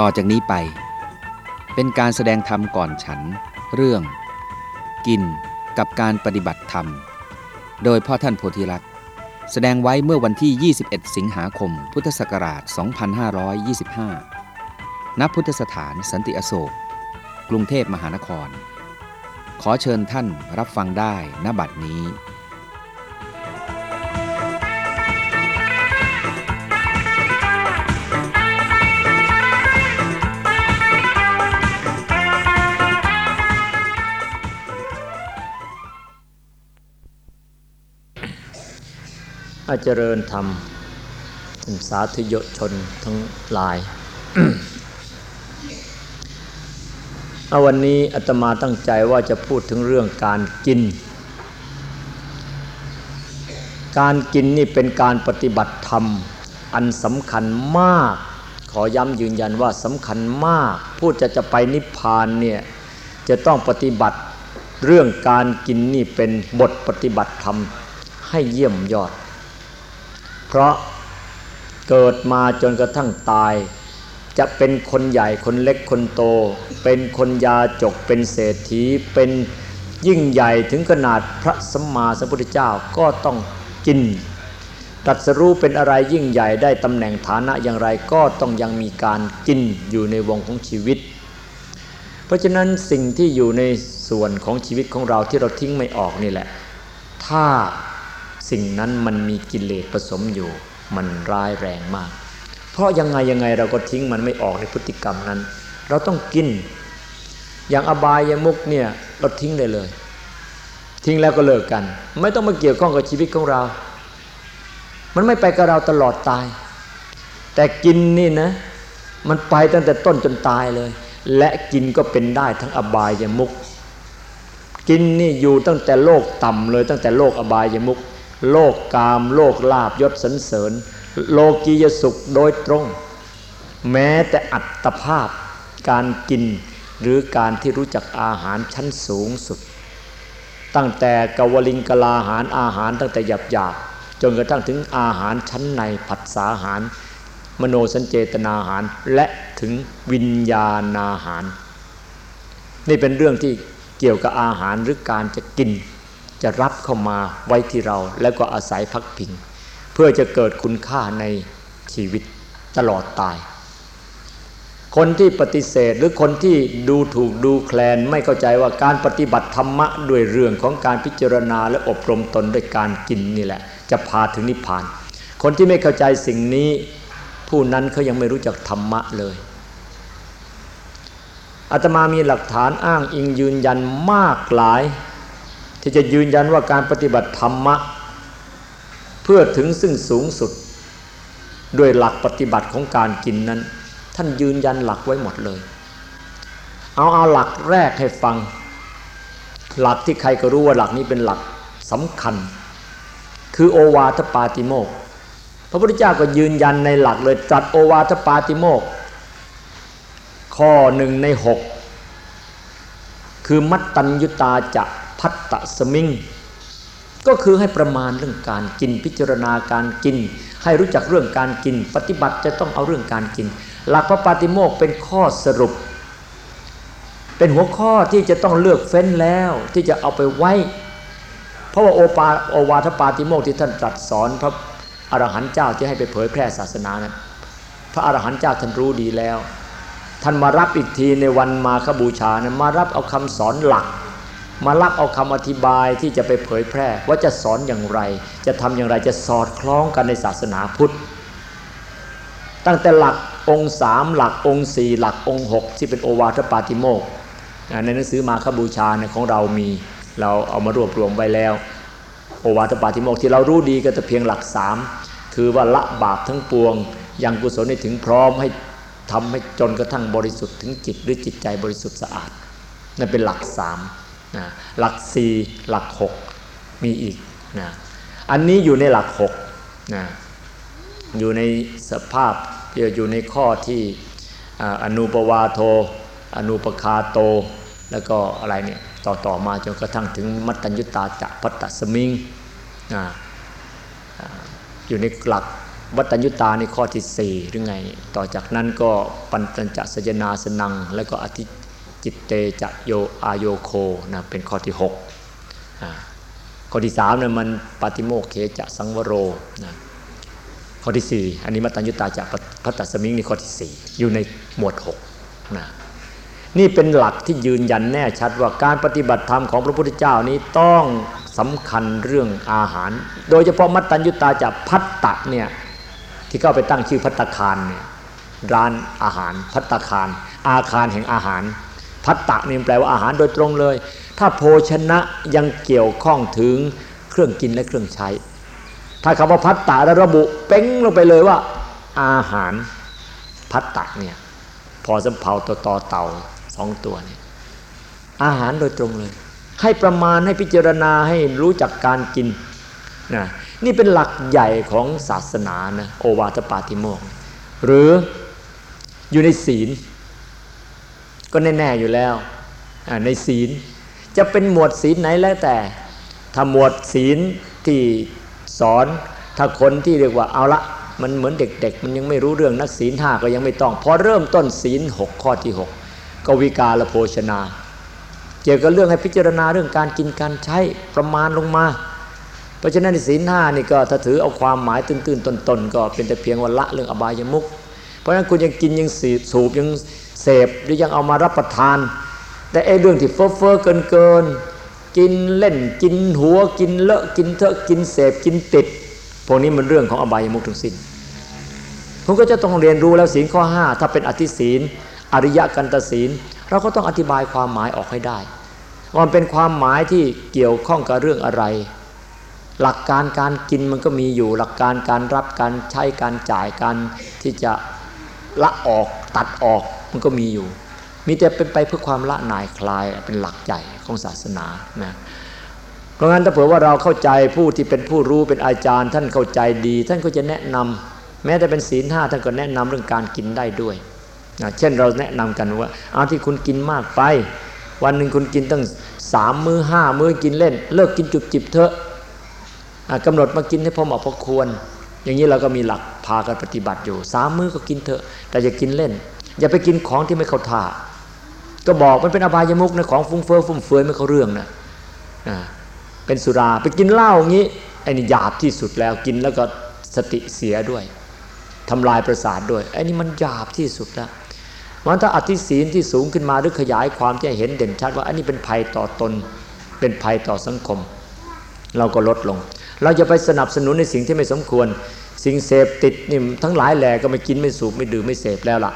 ต่อจากนี้ไป เป็นการแสดงธรรมก่อนฉัน เรื่อง กินกับการปฏิบัติธรรม โดยพ่อท่านโพธิลักษ์แสดงไว้เมื่อวันที่ 21 สิงหาคม พุทธศักราช 2525 ณ พุทธสถานสันติอโศก กรุงเทพมหานคร ขอเชิญท่านรับฟังได้ณบัดนี้าเจริญธรรมท่านสาธุยชนทั้งหลายเอาวันนี้อาตมาตั้งใจว่าจะพูดถึงเรื่องการกิน การกินนี่เป็นการปฏิบัติธรรม อันสำคัญมาก ขอย้ำยืนยันว่าสำคัญมาก พูดจะจะไปนิพพานเนี่ยจะต้องปฏิบัติเรื่องการกินนี่เป็นบทปฏิบัติธรรมให้เยี่ยมยอด เพราะเกิดมาจนกระทั่งตาย จะเป็นคนใหญ่คนเล็กคนโต เป็นคนยาจกเป็นเศรษฐีเป็นยิ่งใหญ่ถึงขนาดพระสัมมาสัมพุทธเจ้าก็ต้องกินตรัสรู้เป็นอะไรยิ่งใหญ่ได้ตำแหน่งฐานะอย่างไรก็ต้องยังมีการกินอยู่ในวงของชีวิต เพราะฉะนั้นสิ่งที่อยู่ในส่วนของชีวิตของเราที่เราทิ้งไม่ออกนี่แหละ ถ้า สิ่งนั้นมันมีกิเลสผสมอยู่ มันร้ายแรงมาก เพราะยังไงยังไงเราก็ทิ้งมันไม่ออกในพฤติกรรมนั้น เราต้องกิน อย่างอบายมุกเนี่ยเราทิ้งได้เลย ทิ้งแล้วก็เลิกกัน ไม่ต้องมาเกี่ยวข้องกับชีวิตของเรา มันไม่ไปกับเราตลอดตาย แต่กินนี่นะ มันไปตั้งแต่ต้นจนตายเลย และกินก็เป็นได้ทั้งอบายมุกกินนี่อยู่ตั้งแต่โลกต่ำเลยตั้งแต่โลกอบายมุก โลกกาม โลกลาบยศสันเสริญ โลกียสุขโดยตรง แม้แต่อัตภาพการกินหรือการที่รู้จักอาหารชั้นสูงสุด ตั้งแต่กวลิงกลาหารอาหารตั้งแต่หยาบหยาบจนกระทั่งถึงอาหารชั้นในผัสสาหาร มโนสัญเจตนาหารและถึงวิญญาณอาหาร นี่เป็นเรื่องที่เกี่ยวกับอาหารหรือการจะกิน จะรับเข้ามาไว้ที่เราแล้วก็อาศัยพักพิง เพื่อจะเกิดคุณค่าในชีวิตตลอดตาย คนที่ปฏิเสธหรือคนที่ดูถูกดูแคลนไม่เข้าใจว่าการปฏิบัติธรรมะด้วยเรื่องของการพิจารณาและอบรมตนด้วยการกินนี่แหละ จะพาถึงนิพพาน คนที่ไม่เข้าใจสิ่งนี้ ผู้นั้นเขายังไม่รู้จักธรรมะเลยอาตมามีหลักฐานอ้างอิงยืนยันมากหลาย ที่จะยืนยันว่าการปฏิบัติธรรมะ เพื่อถึงซึ่งสูงสุดด้วยหลักปฏิบัติของการกินนั้น ท่านยืนยันหลักไว้หมดเลย เอาเอาหลักแรกให้ฟัง หลักที่ใครก็รู้ว่าหลักนี้เป็นหลักสำคัญ คือโอวาทปาติโมกพระพุทธเจ้าก็ยืนยันในหลักเลยจัดโอวาทปาติโมกข้อหนึ่งในหกคือมัตตัญยุตาจะ พัตตสมิง ก็คือให้ประมาณเรื่องการกินพิจารณาการกิน ให้รู้จักเรื่องการกิน ปฏิบัติจะต้องเอาเรื่องการกิน หลักพระปาติโมกเป็นข้อสรุป เป็นหัวข้อที่จะต้องเลือกเฟ้นแล้วที่จะเอาไปไว้ เพราะว่าโอปาโอวาทปาติโมกที่ท่านตรัสสอนพระอรหันต์เจ้าที่ให้ไปเผยแพร่ศาสนานั้นพระอรหันต์เจ้าท่านรู้ดีแล้ว ท่านมารับอีกทีในวันมาคบูชานะมารับเอาคำสอนหลัก มารับเอาคำอธิบายที่จะไปเผยแพร่ ว่าจะสอนอย่างไร จะทำอย่างไรจะสอดคล้องกันในศาสนาพุทธ ตั้งแต่หลักองค์สามหลักองค์สี่หลักองค์หกที่เป็นโอวาทปาติโมกในหนังสือมาคบูชาในของเรามีเราเอามารวบรวมไว้แล้ว โอวาทปาติโมกที่เรารู้ดีก็แต่เพียงหลักสามคือว่าละบาปทั้งปวงยังกุศลให้ถึงพร้อมให้ทำให้จนกระทั่งบริสุทธิ์ถึงจิตหรือจิตใจบริสุทธิ์สะอาดนั่นเป็นหลักสาม นะหลักสี่หลักหกมีอีกนะอันนี้อยู่ในหลักหกนะอยู่ในสภาพอยู่ในข้อที่อนุปวาโท อนุปคาโต แล้วก็อะไรเนี่ยต่อต่อมาจนกระทั่งถึงมัตตัญญุตาจัพัตตสมิงนะอยู่ในหลักวัตตัญญุตาในข้อที่สี่หรือไง ต่อจากนั้นก็ปัญจสยนาสนัง แล้วก็อธิ จิตเตจะโยอาโยโคนะเป็นข้อที่หกข้อที่สามเนี่ยมันปฏิโมกเคจะสังวโรนะข้อที่สี่อันนี้มัตตัญญุตาจากพัตตสมิงนี่ข้อที่สี่อยู่ในหมวดหกนะนี่เป็นหลักที่ยืนยันแน่ชัดว่าการปฏิบัติธรรมของพระพุทธเจ้านี้ต้องสำคัญเรื่องอาหาร โดยเฉพาะมัตตัญญุตาจากพัตตะเนี่ยที่เข้าไปตั้งชื่อพัตตคารเนี่ยร้านอาหารพัตตคาร อาคารแห่งอาหาร พัตตะนี่แปลว่าอาหารโดยตรงเลย ถ้าโภชนะยังเกี่ยวข้องถึงเครื่องกินและเครื่องใช้ ถ้าคำว่าพัตตะระบุเป้งลงไปเลยว่า อาหารพัตตะเนี่ยพอสำเพาตัวต่อเต่าสองตัวเนี่ยอาหารโดยตรงเลย ให้ประมาณให้พิจารณาให้รู้จักการกินนะนี่เป็นหลักใหญ่ของศาสนานะโอวาทปาติโมกหรืออยู่ในศีล ก็แน่ๆอยู่แล้วในศีลจะเป็นหมวดศีลไหนแล้วแต่ถ้าหมวดศีลที่สอนถ้าคนที่เรียกว่าเอาละมันเหมือนเด็ก ๆ มันยังไม่รู้เรื่องนักศีลห้าก็ยังไม่ต้อง พอเริ่มต้นศีลหกข้อที่หกกวิกาลโภชนา เกี่ยวกับเรื่องให้พิจารณาเรื่องการกินการใช้ประมาณลงมา เพราะฉะนั้นศีลห้านี่ก็ถ้าถือเอาความหมายตื้นๆตนๆก็เป็นแต่เพียงวันละเรื่องอบายมุกเพราะฉะนั้นคุณยังกินยังสูบยัง เสพหรือยังเอามารับประทาน แต่ไอ้เรื่องที่เฟ้อเฟ้อเกินเกินกินเล่นกินหัวกินเลอะกินเถอะกินเสพกินติด พวกนี้มันเรื่องของอบายมุกทั้งสิ้นคุณก็จะต้องเรียนรู้แล้วศีลข้อ 5 ถ้าเป็นอธิศีล อริยกันตศีล เราก็ต้องอธิบายความหมายออกให้ได้ว่ามันเป็นความหมายที่เกี่ยวข้องกับเรื่องอะไร หลักการการกินมันก็มีอยู่ หลักการการรับการใช้การจ่ายการที่จะละออกตัดออก มันก็มีอยู่ มีแต่เป็นไปเพื่อความละนายคลายเป็นหลักใหญ่ของศาสนานะเพราะงั้นถ้าเผื่อว่าเราเข้าใจผู้ที่เป็นผู้รู้เป็นอาจารย์ ท่านเข้าใจดี ท่านก็จะแนะนำแม้แต่เป็นศีลห้าท่านก็แนะนำเรื่องการกินได้ด้วยเช่นเราแนะนำกันว่าเอาที่คุณกินมากไป วันหนึ่งคุณกินตั้งสามมือห้ามื้อกินเล่น เลิกกินจุบจิบเถอะกำหนดมากินให้พอเหมาะพอควร อย่างนี้เราก็มีหลักพากันปฏิบัติอยู่สามมื้อก็กินเถอะ แต่อย่ากินเล่น อย่าไปกินของที่ไม่เข้าท่า ก็บอกมันเป็นอบายมุกนะของฟุ้งเฟ้อฟุ่มเฟือยไม่เข้าเรื่องนะเป็นสุราไปกินเหล้าอย่างนี้ไอ้นี่หยาบที่สุดแล้วกินแล้วก็สติเสียด้วยทำลายประสาทด้วยไอ้นี่มันหยาบที่สุดแล้วมันถ้าอธิศีลที่สูงขึ้นมาหรือขยายความที่เห็นเด่นชัดว่าอันนี้เป็นภัยต่อตน เป็นภัยต่อสังคม เราก็ลดลง เราจะไปสนับสนุนในสิ่งที่ไม่สมควร สิ่งเสพติดนี่ทั้งหลายแหล่ก็ไม่กินไม่สูบไม่ดื่มไม่เสพแล้วล่ะ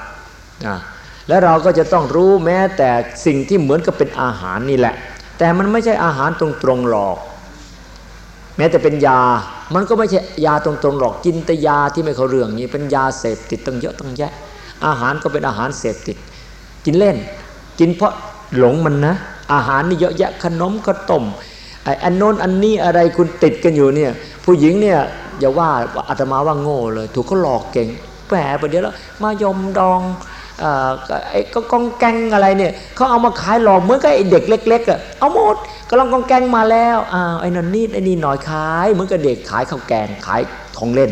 และเราก็จะต้องรู้แม้แต่สิ่งที่เหมือนกับเป็นอาหารนี่แหละ แต่มันไม่ใช่อาหารตรงๆหรอก แม้แต่เป็นยา มันก็ไม่ใช่ยาตรงๆหรอกกินแต่ยาที่ไม่เขาเรื่องนี้เป็นยาเสพติดตั้งเยอะตั้งแยะ อาหารก็เป็นอาหารเสพติด กินเล่น กินเพราะหลงมันนะ อาหารนี่เยอะแยะขนมข้าวต้มไอ้อันโน้นอันนี้อะไรคุณติดกันอยู่เนี่ย ผู้หญิงเนี่ยอย่าว่าอาตมาว่าโง่เลย ถูกเขาหลอกเก่งแหมประเดี๋ยวแล้วมายมดอง ไอ้ก็กองแกงอะไรเนี่ยเขาเอามาขายหลอกเหมือนกับไอ้เด็กเล็กๆอะเอาหมดกำลังกองแกงมาแล้วอ้าวไอ้นนนี่ไอ้นี่หน่อยขายเหมือนกับเด็กขายข้าวแกงขายของเล่น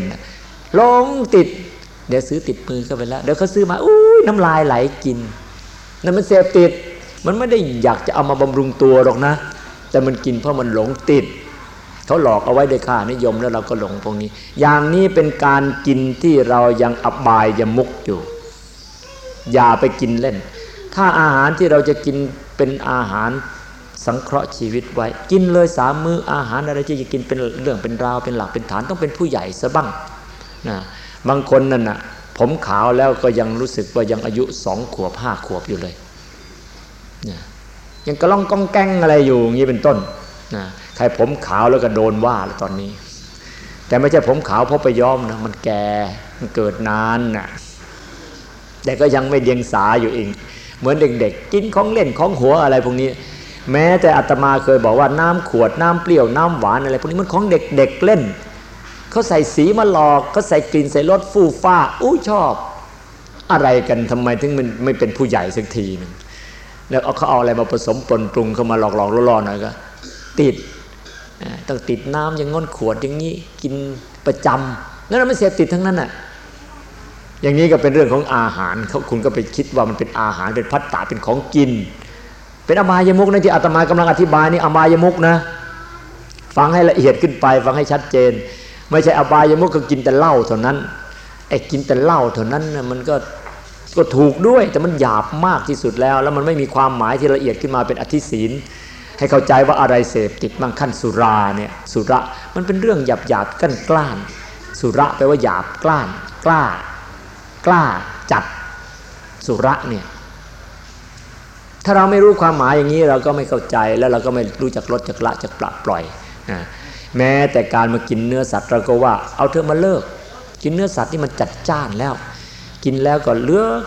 ลงติด เดี๋ยวซื้อติดมือเข้าไปแล้วเดี๋ยวเขาซื้อมาอุ้ยน้ำลายไหลกินนั่นมันเสพติดมันไม่ได้อยากจะเอามาบำรุงตัวหรอกนะ แต่มันกินเพราะมันหลงติดเขาหลอกเอาไว้ด้วยค่านิยมแล้วเราก็หลงพวกนี้ อย่างนี้เป็นการกินที่เรายังอบายยมุกอยู่ อย่าไปกินเล่น ถ้าอาหารที่เราจะกินเป็นอาหารสังเคราะห์ชีวิตไว้ กินเลยสามมืออาหารอะไรที่จะกินเป็นเรื่องเป็นราวเป็นหลักเป็นฐานต้องเป็นผู้ใหญ่ซะบ้างนะบางคนนั่นน่ะผมขาวแล้วก็ยังรู้สึกว่ายังอายุสองขวบห้าขวบอยู่เลยนะยังกระล่องก้องแก้งอะไรอยู่อย่างนี้เป็นต้นนะใครผมขาวแล้วก็โดนว่าแล้วตอนนี้ แต่ไม่ใช่ผมขาวเพราะไปย้อมนะมันแก่มันเกิดนานนะ่ะ แต่ก็ยังไม่เดียงสาอยู่เอง เหมือนเด็กๆ กินของเล่นของหัวอะไรพวกนี้ แม้แต่อาตมาเคยบอกว่าน้ำขวดน้ำเปรี้ยวน้ำหวานอะไรพวกนี้มันของเด็กๆเล่นเขาใส่สีมาหลอกเขาใส่กลิ่นใส่รสฟูฟ้าอู้ชอบ อะไรกันทำไมถึงมันไม่เป็นผู้ใหญ่สักทีนึงแล้วเอาเขาเอาอะไรมาผสมปนปรุงเข้ามาหลอกหลอกล่อๆหน่อยก็ติดต้องติดน้ำอย่างง้นขวดอย่างนี้กินประจนั่นมันเสพติดทั้งนั้นน่ะ อย่างนี้ก็เป็นเรื่องของอาหารเขาคุณก็ไปคิดว่ามันเป็นอาหารเป็นพัตตาเป็นของกิน เป็นอบายมุกนะที่อาตมากำลังอธิบายนี่อบายมุกนะ ฟังให้ละเอียดขึ้นไป ฟังให้ชัดเจน ไม่ใช่อบายมุกก็กินแต่เหล้าเท่านั้นไอ้กินแต่เหล้าเท่านั้นนะมันก็ก็ถูกด้วยแต่มันหยาบมากที่สุดแล้ว แล้วมันไม่มีความหมายที่ละเอียดขึ้นมาเป็นอธิศีลให้เข้าใจว่าอะไรเสพติดบางขั้นสุราเนี่ยสุระมันเป็นเรื่องหยาบหยาบกั้นกล้าน สุระแปลว่าหยาบกล้านกล้า กล้าจัดสุระเนี่ย ถ้าเราไม่รู้ความหมายอย่างนี้เราก็ไม่เข้าใจแล้วเราก็ไม่รู้จักลดจักละจักปรับปล่อยนะแม้แต่การมากินเนื้อสัตว์เราก็ว่า เอาเธอมาเลิก กินเนื้อสัตว์ที่มันจัดจ้านแล้ว กินแล้วก็เลือก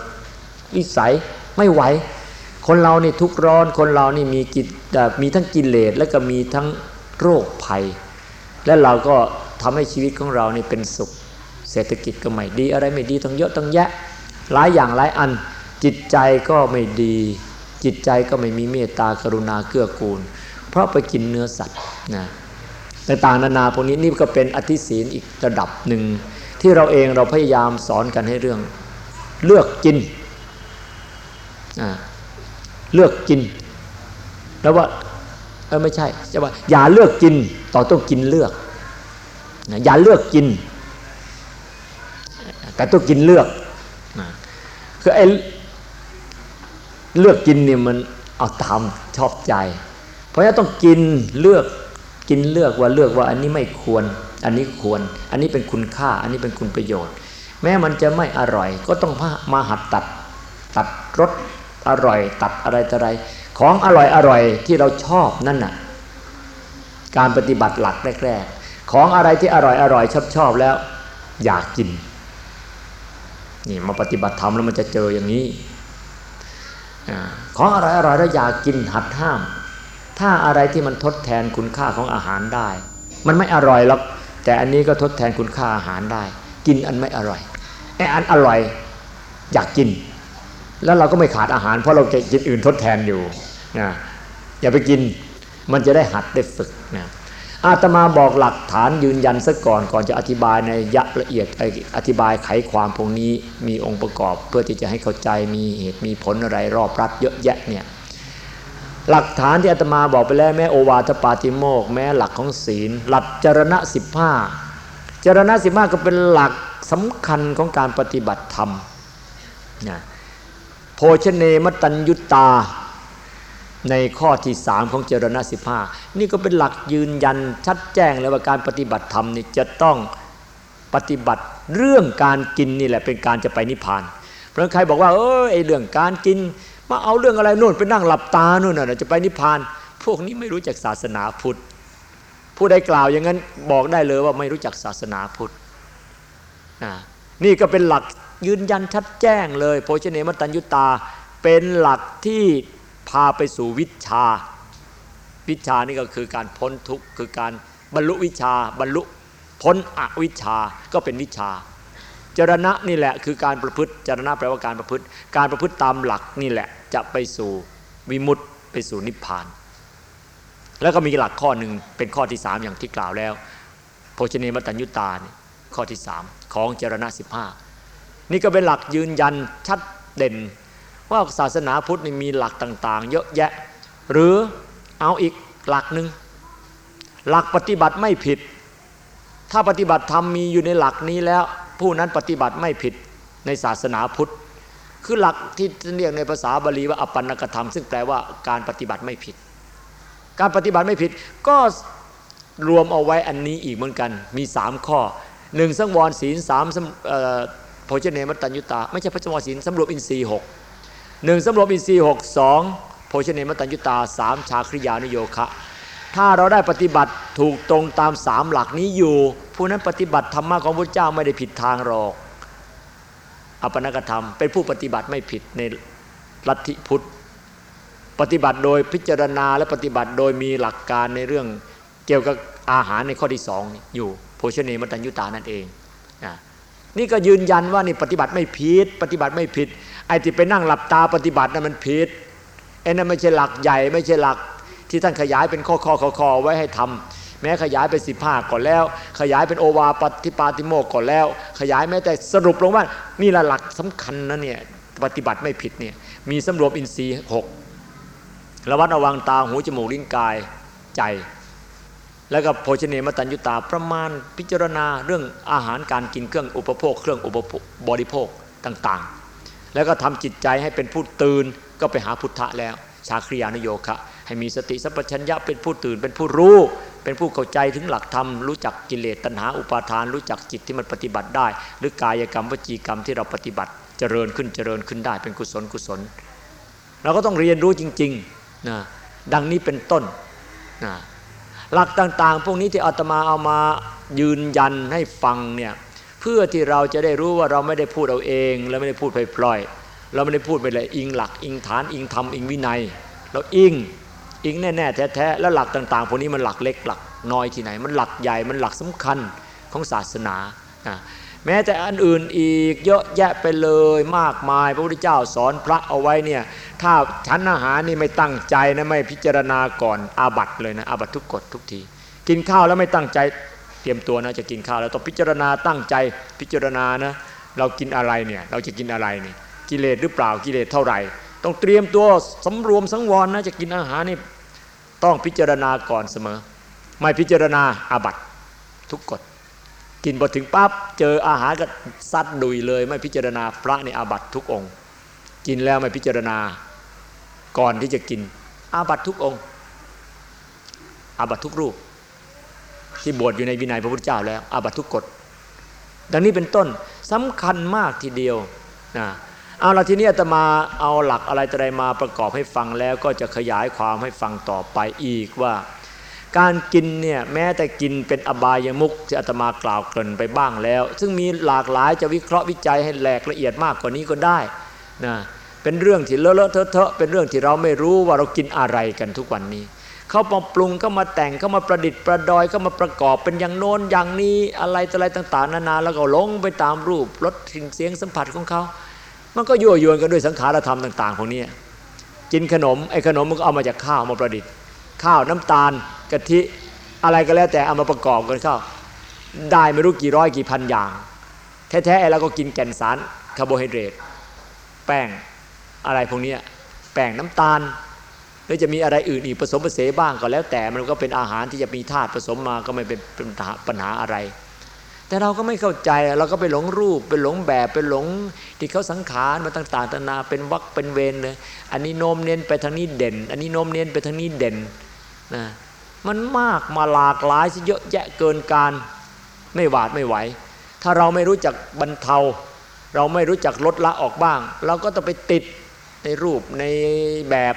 วิสัยไม่ไหว คนเรานี่ทุกร้อนคนเรานี่มีกิมีทั้งกิเลสแล้วก็มีทั้งโรคภัย และเราก็ทำให้ชีวิตของเรานี่เป็นสุข เศรษฐกิจก็ไม่ดี อะไรไม่ดีต้องเยอะต้องแยะหลายอย่างหลายอัน จิตใจก็ไม่ดี จิตใจก็ไม่มีเมตตากรุณาเกื้อกูล เพราะไปกินเนื้อสัตว์นะต่างๆนานาพวกนี้นี่ก็เป็นอธิศีลอีกระดับหนึ่ง ที่เราเองเราพยายามสอนกันให้เรื่อง เลือกกินเลือกกิน แล้วว่าเออไม่ใช่จะว่าอย่าเลือกกินต่อต้องกินเลือก อย่าเลือกกิน แต่ต้องกินเลือกคือไอ้เลือกกินเนี่ยมันเอาตามชอบใจ เพราะฉะนั้นต้องกินเลือกกินเลือกว่าเลือกว่าอันนี้ไม่ควร อันนี้ควร อันนี้เป็นคุณค่า อันนี้เป็นคุณประโยชน์ แม้มันจะไม่อร่อย ก็ต้องมาหัดตัดตัดรสอร่อย ตัดอะไรต่ออะไร ของอร่อยอร่อยที่เราชอบนั่นน่ะการปฏิบัติหลักแรกๆของอะไรที่อร่อยอร่อยชอบชอบแล้ว อยากกิน นี่มาปฏิบัติธรรมแล้วมันจะเจออย่างนี้ของอร่อยอร่อยแล้วอยากกินหัดห้าม ถ้าอะไรที่มันทดแทนคุณค่าของอาหารได้ มันไม่อร่อยหรอกแต่อันนี้ก็ทดแทนคุณค่าอาหารได้ กินอันไม่อร่อยไออันอร่อยอยากกิน แล้วเราก็ไม่ขาดอาหาร เพราะเรากินอื่นทดแทนอยู่นะอย่าไปกินมันจะได้หัดได้ฝึกนะ อาตมาบอกหลักฐานยืนยันซะก่อนก่อนจะอธิบายในยะละเอียดอธิบายไขความพวกนี้มีองค์ประกอบเพื่อที่จะให้เข้าใจมีเหตุมีผลอะไรรอบรัดเยอะแยะเนี่ยหลักฐานที่อาตมาบอกไปแล้วแม้โอวาทปาติโมกแม้หลักของศีล หลักจรณะสิบห้าจรณะสิบห้าก็เป็นหลักสำคัญของการปฏิบัติธรรมนะโภชเนมตัญยุตา ในข้อที่สามของเจรณะสิบห้านี่ก็เป็นหลักยืนยันชัดแจ้งเลยว่าการปฏิบัติธรรมนี่จะต้องปฏิบัติเรื่องการกินนี่แหละเป็นการจะไปนิพพาน เพราะใครบอกว่าเออไอเรื่องการกิน มาเอาเรื่องอะไรโน่นไปนั่งหลับตาโน่นน่ะจะไปนิพพาน พวกนี้ไม่รู้จักศาสนาพุทธผู้ใดกล่าวอย่างนั้นบอกได้เลยว่าไม่รู้จักศาสนาพุทธนี่ก็เป็นหลักยืนยันชัดแจ้งเลยโพชเนมตัญยุตาเป็นหลักที่ พาไปสู่วิชา วิชานี่ก็คือการพ้นทุกข์คือการบรรลุวิชาบรรลุพ้นอวิชาก็เป็นวิชา จรณะนี่แหละคือการประพฤติจรณะแปลว่าการประพฤติ การประพฤติตามหลักนี่แหละจะไปสู่วิมุตติไปสู่นิพพาน แล้วก็มีหลักข้อหนึ่งเป็นข้อที่สามอย่างที่กล่าวแล้ว โภชเนมตัญยุตาข้อที่สามของจรณะสิบห้านี่ก็เป็นหลักยืนยันชัดเด่น ว่าศาสนาพุทธนี่มีหลักต่างๆ เยอะแยะ หรือเอาอีกหลักหนึ่งหลักปฏิบัติไม่ผิด ถ้าปฏิบัติธรรมมีอยู่ในหลักนี้แล้ว ผู้นั้นปฏิบัติไม่ผิดในศาสนาพุทธ คือหลักที่เรียกในภาษาบาลีว่าอปันนกธรรม ซึ่งแปลว่าการปฏิบัติไม่ผิด การปฏิบัติไม่ผิด ก็รวมเอาไว้อันนี้อีกเหมือนกัน มีสามข้อหนึ่งสังวรศีลสามโภชเนมตัญยุตา ไม่ใช่พระจวรศีลสำรวมอินทรีย์หก หนึ่งสำรวมอินทรีย์หกสองโภชเนมตัญยุตาสามชาคริยานโยคะถ้าเราได้ปฏิบัติถูกตรงตามสามหลักนี้อยู่ ผู้นั้นปฏิบัติธรรมะของพระเจ้าไม่ได้ผิดทางหรอกอปนกธรรม เป็นผู้ปฏิบัติไม่ผิดในลัทธิพุทธ ปฏิบัติโดยพิจารณาและปฏิบัติโดยมีหลักการในเรื่องเกี่ยวกับอาหารในข้อที่สองอยู่โภชเนมตัญยุตานั่นเอง นี่ก็ยืนยันว่านี่ปฏิบัติไม่ผิด ปฏิบัติไม่ผิด อ้ที่ไปนั่งหลับตาปฏิบัตินั้นมันผิดไอ้นั่นไม่ใช่หลักใหญ่ไม่ใช่หลักที่ท่านขยายเป็นข้อข้อข้อข้อไว้ให้ทำแม้ขยายเป็นสิบห้าก่อนแล้ว ขยายเป็นโอวาปฏิปาติโมกก่อนแล้ว ขยายแม้แต่สรุปลงว่านี่ละหลักสำคัญนะเนี่ยปฏิบัติไม่ผิดเนี่ยมีสำรวมอินทรีย์หกระวัดระวังตาหูจมูกลิ้นกายใจ แล้วก็โภชเนมตัญยุตาประมาณพิจารณาเรื่องอาหารการกินเครื่องอุปโภค เครื่องอุปโภคบริโภคต่าง ๆ แล้วก็ทำจิตใจให้เป็นผู้ตื่นก็ไปหาพุทธะแล้วชาคริยานโยคะ ให้มีสติสัพพัญญะเป็นผู้ตื่น เป็นผู้รู้ เป็นผู้เข้าใจถึงหลักธรรม รู้จักกิเลสตัณหาอุปาทาน รู้จักจิตที่มันปฏิบัติได้ หรือกายกรรมวจีกรรมที่เราปฏิบัติเจริญขึ้นเจริญขึ้นได้เป็นกุศลกุศล เราก็ต้องเรียนรู้จริงๆนะดังนี้เป็นต้นนะหลักต่างๆ พวกนี้ที่อาตมาเอามายืนยันให้ฟังเนี่ย เพื่อที่เราจะได้รู้ว่าเราไม่ได้พูดเอาเอง และไม่ได้พูดพลอยๆเราไม่ได้พูดไปเลยอิงหลัก อิงฐานอิงธรรมอิงวินัย เราอิงอิงแน่ๆแท้ๆแล้วหลักต่างๆพวกนี้มันหลักเล็กหลักน้อยที่ไหน มันหลักใหญ่มันหลักสำคัญของศาสนาแม้แต่อันอื่นอีกเยอะแยะไปเลยมากมาย พระพุทธเจ้าสอนพระเอาไว้เนี่ยถ้าชั้นอาหารนี่ไม่ตั้งใจนะไม่พิจารณาก่อนอาบัตเลยนะอาบัตทุกกฎทุกที กินข้าวแล้วไม่ตั้งใจ เตรียมตัวนะจะกินข้าวแล้วต้องพิจารณาตั้งใจพิจารณานะเรากินอะไรเนี่ยเราจะกินอะไรเนี่ยกิเลสหรือเปล่ากิเลสเท่าไหร่ ต้องเตรียมตัวสำรวมสังวรนะจะกินอาหารนี่ต้องพิจารณาก่อนเสมอ ไม่พิจารณาอาบัตทุกกฎกินพอถึงปั๊บเจออาหารก็ซัดดุยเลย ไม่พิจารณาพระในอาบัตทุกองค์ กินแล้วไม่พิจารณาก่อนที่จะกินอาบัตทุกองค์อาบัตทุกรูป ที่บวชอยู่ในวินัยพระพุทธเจ้าแล้วอาบัตทุกกฎดังนี้เป็นต้นสำคัญมากทีเดียวนะเอาละทีนี้อาตมาเอาหลักอะไรอะไรมาประกอบให้ฟังแล้วก็จะขยายความให้ฟังต่อไปอีกว่า การกินเนี่ยแม้แต่กินเป็นอบายมุกที่อาตมากล่าวเกินไปบ้างแล้ว ซึ่งมีหลากหลายจะวิเคราะห์วิจัยให้แหลกละเอียดมากกว่านี้ก็ได้นะเป็นเรื่องที่เลอะเลอะเทอะเทอะเป็นเรื่องที่เราไม่รู้ว่าเรากินอะไรกันทุกวันนี้ เขามาปรุงเขามาแต่งเขามาประดิษฐ์ประดอยเขามาประกอบเป็นอย่างโน้นอย่างนี้อะไรอะไรต่าง ๆ นานาแล้วก็ลงไปตามรูปรสสิ่งเสียงสัมผัสของเขา มันก็ยั่วยวนกันด้วยสังขารธรรมต่างๆพวกนี้กินขนมไอ้ขนมมันก็เอามาจากข้าวมาประดิษฐ์ ข้าวน้ำตาลกะทิอะไรก็แล้วแต่เอามาประกอบกันเข้าได้ไม่รู้กี่ร้อยกี่พันอย่าง แท้ๆเราก็กินแก่นสารคาร์โบไฮเดรตแป้งอะไรพวกนี้แป้งน้ำตาล รือจะมีอะไรอื่นอีกผสมผสมบ้างก็แล้ว แต่มันก็เป็นอาหารที่จะมีธาตุผสมมาก็ไม่เป็นปัญหาอะไร แต่เราก็ไม่เข้าใจเราก็ไปหลงรูปเป็นหลงแบบเป็นหลงที่เขาสังขารมาต่างๆตนาเป็นวักเป็นเวรเลยอันนี้โน้มเน้นไปทางนี้เด่น อันนี้โน้มเน้นไปทางนี้เด่นนะมันมากมาหลากหลายซะเยอะแยะเกินการไม่หวาดไม่ไหว ถ้าเราไม่รู้จักบรรเทา เราไม่รู้จักลดละออกบ้าง เราก็ต้องไปติดในรูปในแบบ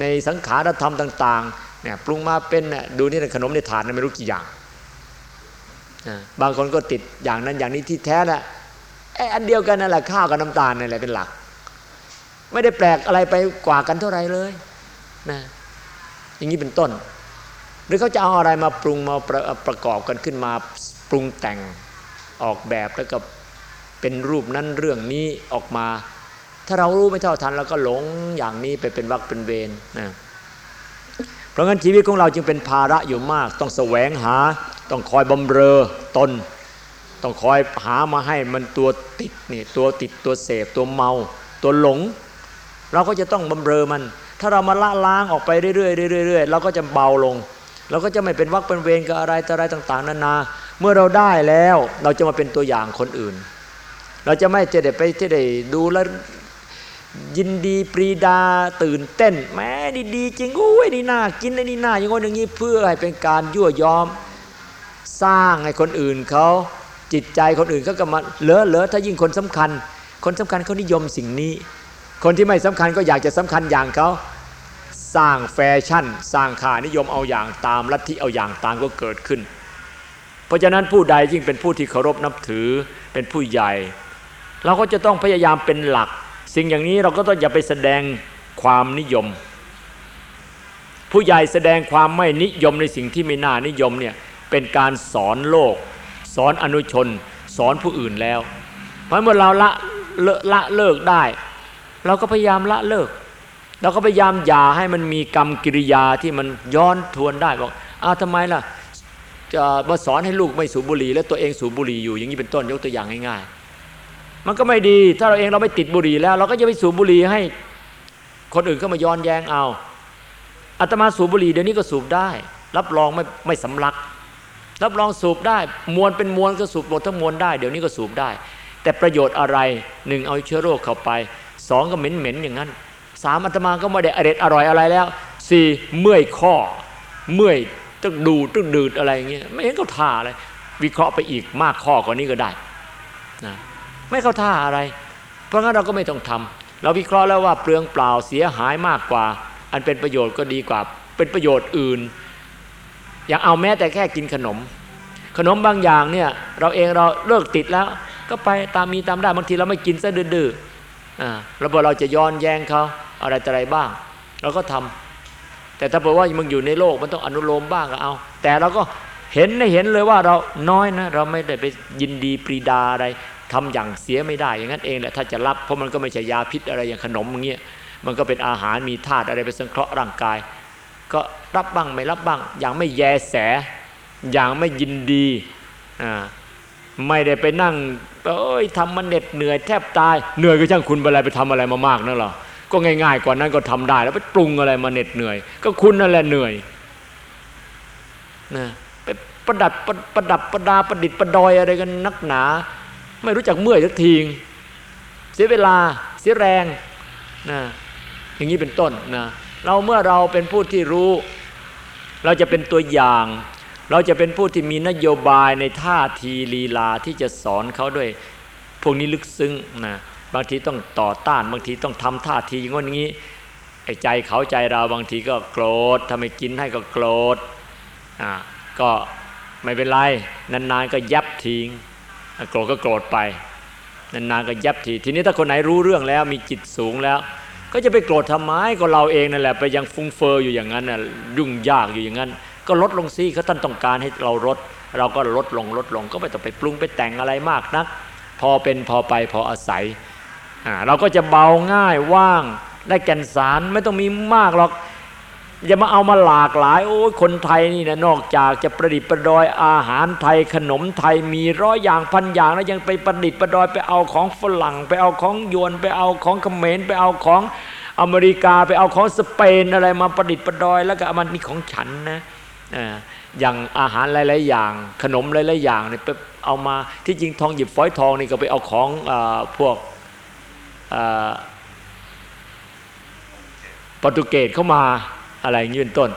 ในสังขารธรรมต่างๆเนี่ยปรุงมาเป็นเนี่ยดูนี่ขนมในถาดไม่รู้กี่อย่าง บางคนก็ติดอย่างนั้นอย่างนี้ที่แท้แหละไอ้อันเดียวกันนั่นแหละข้าวกับน้ำตาลนี่แหละเป็นหลัก ไม่ได้แปลกอะไรไปกว่ากันเท่าไรเลยนะอย่างนี้เป็นต้น หรือเขาจะเอาอะไรมาปรุงมาประประกอบกันขึ้นมาปรุงแต่งออกแบบแล้วก็เป็นรูปนั้นเรื่องนี้ออกมา ถ้าเรารู้ไม่เท่าทันเราก็หลงอย่างนี้ไปเป็นวักเป็นเวรนะเพราะงั้นชีวิตของเราจึงเป็นภาระอยู่มาก ต้องแสวงหา ต้องคอยบำเรอตน ต้องคอยหามาให้มันตัวติดนี่ตัวติดตัวเสพตัวเมา ตัวหลง เราก็จะต้องบำเรอมัน ถ้าเรามาละล้างออกไปเรื่อยๆเรื่อยๆเราก็จะเบาลงเราก็จะไม่เป็นวักเป็นเวรกับอะไรต่อะไรต่าง ๆ นานา เมื่อเราได้แล้วเราจะมาเป็นตัวอย่างคนอื่น เราจะไม่จะได้ไปจะได้ดูแล ยินดีปรีดาตื่นเต้นแม้ดีๆจริงโอ้ยนี่น่ากินนี่น่าอย่างงี้อย่างนี้เพื่อให้เป็นการยั่วยอม สร้างให้คนอื่นเขาจิตใจคนอื่นเขาก็มาเลอะเลอะถ้ายิ่งคนสำคัญ คนสำคัญเขานิยมสิ่งนี้ คนที่ไม่สำคัญก็อยากจะสำคัญอย่างเขาสร้างแฟชั่น สร้างค่านิยมเอาอย่างตามลัทธิเอาอย่างตามก็เกิดขึ้น เพราะฉะนั้นผู้ใดยิ่งเป็นผู้ที่เคารพนับถือเป็นผู้ใหญ่ เราก็จะต้องพยายามเป็นหลัก สิ่งอย่างนี้เราก็ต้องอย่าไปแสดงความนิยม ผู้ใหญ่แสดงความไม่นิยมในสิ่งที่ไม่น่านิยมเนี่ยเป็นการสอนโลก สอนอนุชน สอนผู้อื่นแล้ว เพราะเมื่อเราละละเลิกได้ เราก็พยายามละเลิก เราก็พยายามอย่าให้มันมีกรรมกิริยาที่มันย้อนทวนได้บอกอ้าวทำไมล่ะจะมาสอนให้ลูกไม่สูบบุหรี่แล้วตัวเองสูบบุหรี่อยู่อย่างนี้เป็นต้นยกตัวอย่างง่ายๆ มันก็ไม่ดี ถ้าเราเองเราไม่ติดบุหรี่แล้ว เราก็จะไปสูบบุหรี่ให้ คนอื่นเข้ามาย้อนแย้งเอาอาตมาสูบบุหรี่เดี๋ยวนี้ก็สูบได้ รับรองไม่ไม่สำลัก รับรองสูบได้ มวลเป็นมวลก็สูบหมดทั้งมวลได้ เดี๋ยวนี้ก็สูบได้ แต่ประโยชน์อะไรหนึ่งเอาเชื้อโรคเข้าไปสองก็เหม็นเหม็นๆอย่างนั้นสามอาตมาก็ไม่ได้อร่อยอร่อยอะไรแล้วสี่เมื่อยข้อ เมื่อยต้องดูต้องดืดอะไรอย่างเงี้ยไม่เห็นเขาท่าอะไรวิเคราะห์ไปอีกมากข้อกว่านี้ก็ได้นะ ไม่เข้าท่าอะไร เพราะงั้นเราก็ไม่ต้องทำเราวิเคราะห์แล้วว่าเปลืองเปล่าเสียหายมากกว่า อันเป็นประโยชน์ก็ดีกว่า เป็นประโยชน์อื่น อย่างเอาแม้แต่แค่กินขนม ขนมบางอย่างเนี่ยเราเองเราเลิกติดแล้ว ก็ไปตามมีตามได้บางทีเราไม่กินซะดื้อๆอ่าแล้วพอเราจะย้อนแย้งเขาอะไรต่ออะไรบ้าง เราก็ทำแต่ถ้าบอกว่ามึงอยู่ในโลกมันต้องอนุโลมบ้างก็เอา แต่เราก็เห็นให้เห็นเลยว่าเราน้อยนะ เราไม่ได้ไปยินดีปรีดาอะไร ทำอย่างเสียไม่ได้ อย่างนั้นเองแหละถ้าจะรับเพราะมันก็ไม่ใช่ยาพิษอะไรอย่างขนมอย่างเงี้ยมันก็เป็นอาหารมีธาตุอะไรไปสังเคราะห์ร่างกาย ก็รับบ้างไม่รับบ้าง อย่างไม่แยแส อย่างไม่ยินดีอ่าไม่ได้ไปนั่งเอ้ยทำมันเหน็ดเหนื่อยแทบตายเหนื่อยก็ช่างคุณไปอะไรไปทำอะไรมามากนั่นหรอก็ง่ายๆกว่านั้นก็ทำได้ แล้วไปปรุงอะไรมาเหน็ดเหนื่อย ก็คุณนั่นแหละเหนื่อยนะไปประดับประดับประดาประดิษฐ์ประดอยอะไรกันนักหนา ไม่รู้จักเมื่อยสักทีงเสียเวลาเสียแรงนะอย่างนี้เป็นต้นนะเราเมื่อเราเป็นผู้ที่รู้ เราจะเป็นตัวอย่าง เราจะเป็นผู้ที่มีนโยบายในท่าทีลีลาที่จะสอนเขาด้วย พวกนี้ลึกซึ้งนะบางทีต้องต่อต้าน บางทีต้องทำท่าทีอย่างนี้ไอ้ใจเขาใจเราบางทีก็โกรธทำไมกินให้ก็โกรธอ่าก็ไม่เป็นไรนานๆก็ยับทิ้ง โกรธก็โกรธไปนานๆก็ยับทีทีนี้ถ้าคนไหนรู้เรื่องแล้วมีจิตสูงแล้ว ก็จะไปโกรธทำไมก็เราเองนั่นแหละ ไปยังฟุ้งเฟอ้ออยู่อย่างนั้นน่ะยุ่งยากอยู่อย่างนั้น ก็ลดลงสิเขาท่านต้องการให้เราลดเราก็ลดลงลดลงก็ไม่ต้องไปปรุงไปแต่งอะไรมากนัก พอเป็นพอไปพออาศัยอ่าเราก็จะเบาง่ายว่างได้แก่นสารไม่ต้องมีมากหรอก อย่ามาเอามาหลากหลาย โอ้ยคนไทยนี่นะนอกจากจะประดิษฐ์ประดอยอาหารไทยขนมไทยมีร้อยอย่างพันอย่างแล้วยังไปประดิษฐ์ประดอยไปเอาของฝรั่ง ไปเอาของยวนไปเอาของเขมรไปเอาของอเมริกาไปเอาของสเปนอะไรมาประดิษฐ์ประดอย แล้วก็เอามันนี่ของฉันนะอย่างอาหารหลายๆอย่าง ขนมหลายๆอย่างเนี่ยไปเอามาที่จริงทองหยิบฝอยทองนี่ก็ไปเอาของอพวกโปรตุเกสเข้ามา อะไรอย่างนี้เป็นต้น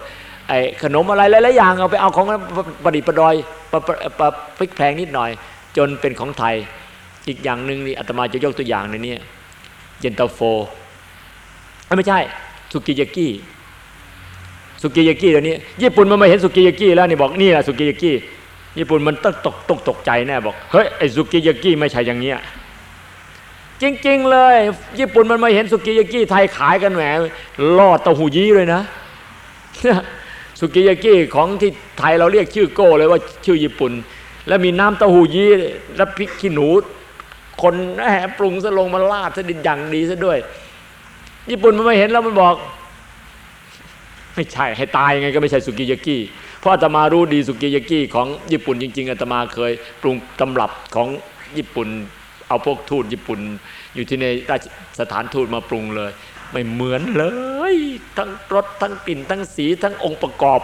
ไอ้ขนมอะไรหลายๆอย่างเอาไปเอาของประดิษฐ์ประดอยประประพลิกแพลงนิดหน่อย จนเป็นของไทย อีกอย่างหนึ่งนี่อาตมาจะยกตัวอย่างในนี้เย็นตาโฟไม่ใช่สุกิยากิสุกิยากิเดี๋ยวนี้ญี่ปุ่นมันมาเห็นสุกิยากิแล้วนี่บอกนี่แหละสุกิยากิญี่ปุ่นมันต้องตกตกตกใจแน่บอกเฮ้ยไอ้สุกิยากิไม่ใช่อย่างเงี้ยจริง ๆ เลย ญี่ปุ่นมันมาเห็นสุกิยากิไทยขายกันแหมลอดเต้าหู้ยี้เลยนะ สุกิยากิของที่ไทยเราเรียกชื่อโก้เลยว่าชื่อญี่ปุ่น แล้วมีน้ำเต้าหู้ยี้และพริกขี้หนู คนแหมปรุงซะลงมาลาดซะดิอย่างดีซะด้วย ญี่ปุ่นมันไมาเห็นแล้วมันบอก ไม่ใช่ให้ตายยังไงก็ไม่ใช่สุกิยากิเพราะอาตมารู้ดีสุกิยากิของญี่ปุ่นจริง ๆอาตมาเคย ปรุงตำรับของญี่ปุ่น เอาพวกทูตญี่ปุ่น อยู่ที่ในสถานทูตมาปรุงเลย ไม่เหมือนเลย ทั้งรสทั้งกลิ่นทั้งสีทั้งองค์ประกอบ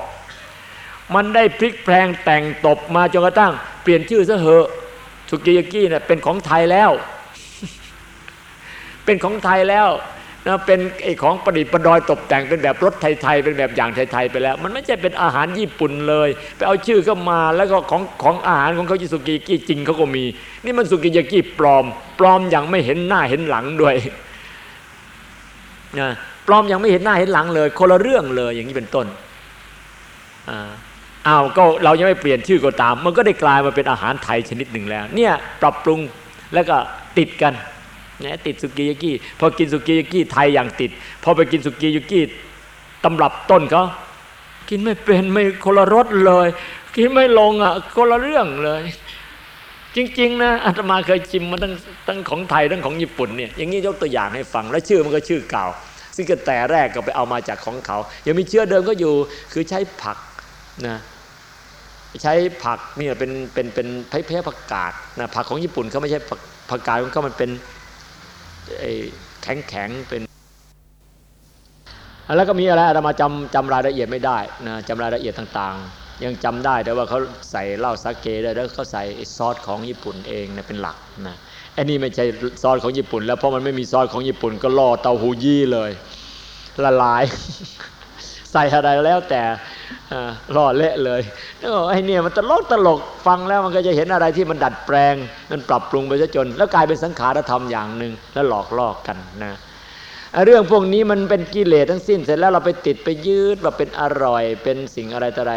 มันได้พลิกแพลงแต่งตบมาจนกระทั่ง เปลี่ยนชื่อซะเหอะสุกิยากิเนี่ยเป็นของไทยแล้ว เป็นของไทยแล้วนะเป็นไอของประดิษฐ์ประดอยตกแต่งเป็นแบบรถไทยๆเป็นแบบอย่างไทยๆไปแล้ว มันไม่ใช่เป็นอาหารญี่ปุ่นเลย ไปเอาชื่อเข้ามาแล้วก็ของของอาหารของเขาจิสุกิยากิจริงเขาก็มี นี่มันสุกิยากิปลอม ปลอมอย่างไม่เห็นหน้าเห็นหลังด้วย นะปลอมยังไม่เห็นหน้าเห็นหลังเลย คนละเรื่องเลยอย่างนี้เป็นต้นอ้าวก็เรายังไม่เปลี่ยนชื่อก็ตาม มันก็ได้กลายมาเป็นอาหารไทยชนิดหนึ่งแล้ว เนี่ยปรับปรุงแล้วก็ติดกันเนี่ยติดสุกิยากิพอกินสุกิยากิไทยอย่างติด พอไปกินสุกิยากิตำรับต้นเขากินไม่เป็นไม่คนละรสเลย กินไม่ลงอะคนละเรื่องเลย จริง ๆ นะอาตมาเคยชิมมาทั้งทั้งของไทยทั้งของญี่ปุ่นเนี่ยอย่างนี้ยกตัวอย่างให้ฟัง แล้วชื่อมันก็ชื่อเก่าซึ่งก็แต่แรกก็ไปเอามาจากของเขา ยังมีเชื้อเดิมก็อยู่คือใช้ผักนะใช้ผักเนี่ยเป็นเป็นเป็นไผ่แพ้ผักกาดนะผักของญี่ปุ่นเขาไม่ใช่ผักผักกาดของเขามันเป็นแข็งแข็งเป็นแล้วก็มีอะไรอาตมาจำจำรายละเอียดไม่ได้นะจำรายละเอียดต่าง ๆ ยังจำได้แต่ว่าเขาใส่เหล้าสาเกได้แล้วเขาใส่ซอสของญี่ปุ่นเองนะเป็นหลักนะอันนี้ไม่ใช่ซอสของญี่ปุ่น แล้วเพราะมันไม่มีซอสของญี่ปุ่นก็ล่อเต้าหู้ยี่เลย ละลาย ใส่อะไรแล้วแต่ล่อเละเลยไอ้เนี่ยมันตลกตลกฟังแล้วมันก็จะเห็นอะไรที่มันดัดแปลง มันปรับปรุงไปซะจน แล้วกลายเป็นสังขารธรรมอย่างหนึ่งแล้วหลอกล่อกกันนะเรื่องพวกนี้มันเป็นกิเลสทั้งสิ้นเสร็จแล้วเราไปติดไปยืดว่าเป็นอร่อยเป็นสิ่งอะไรต่ออะไร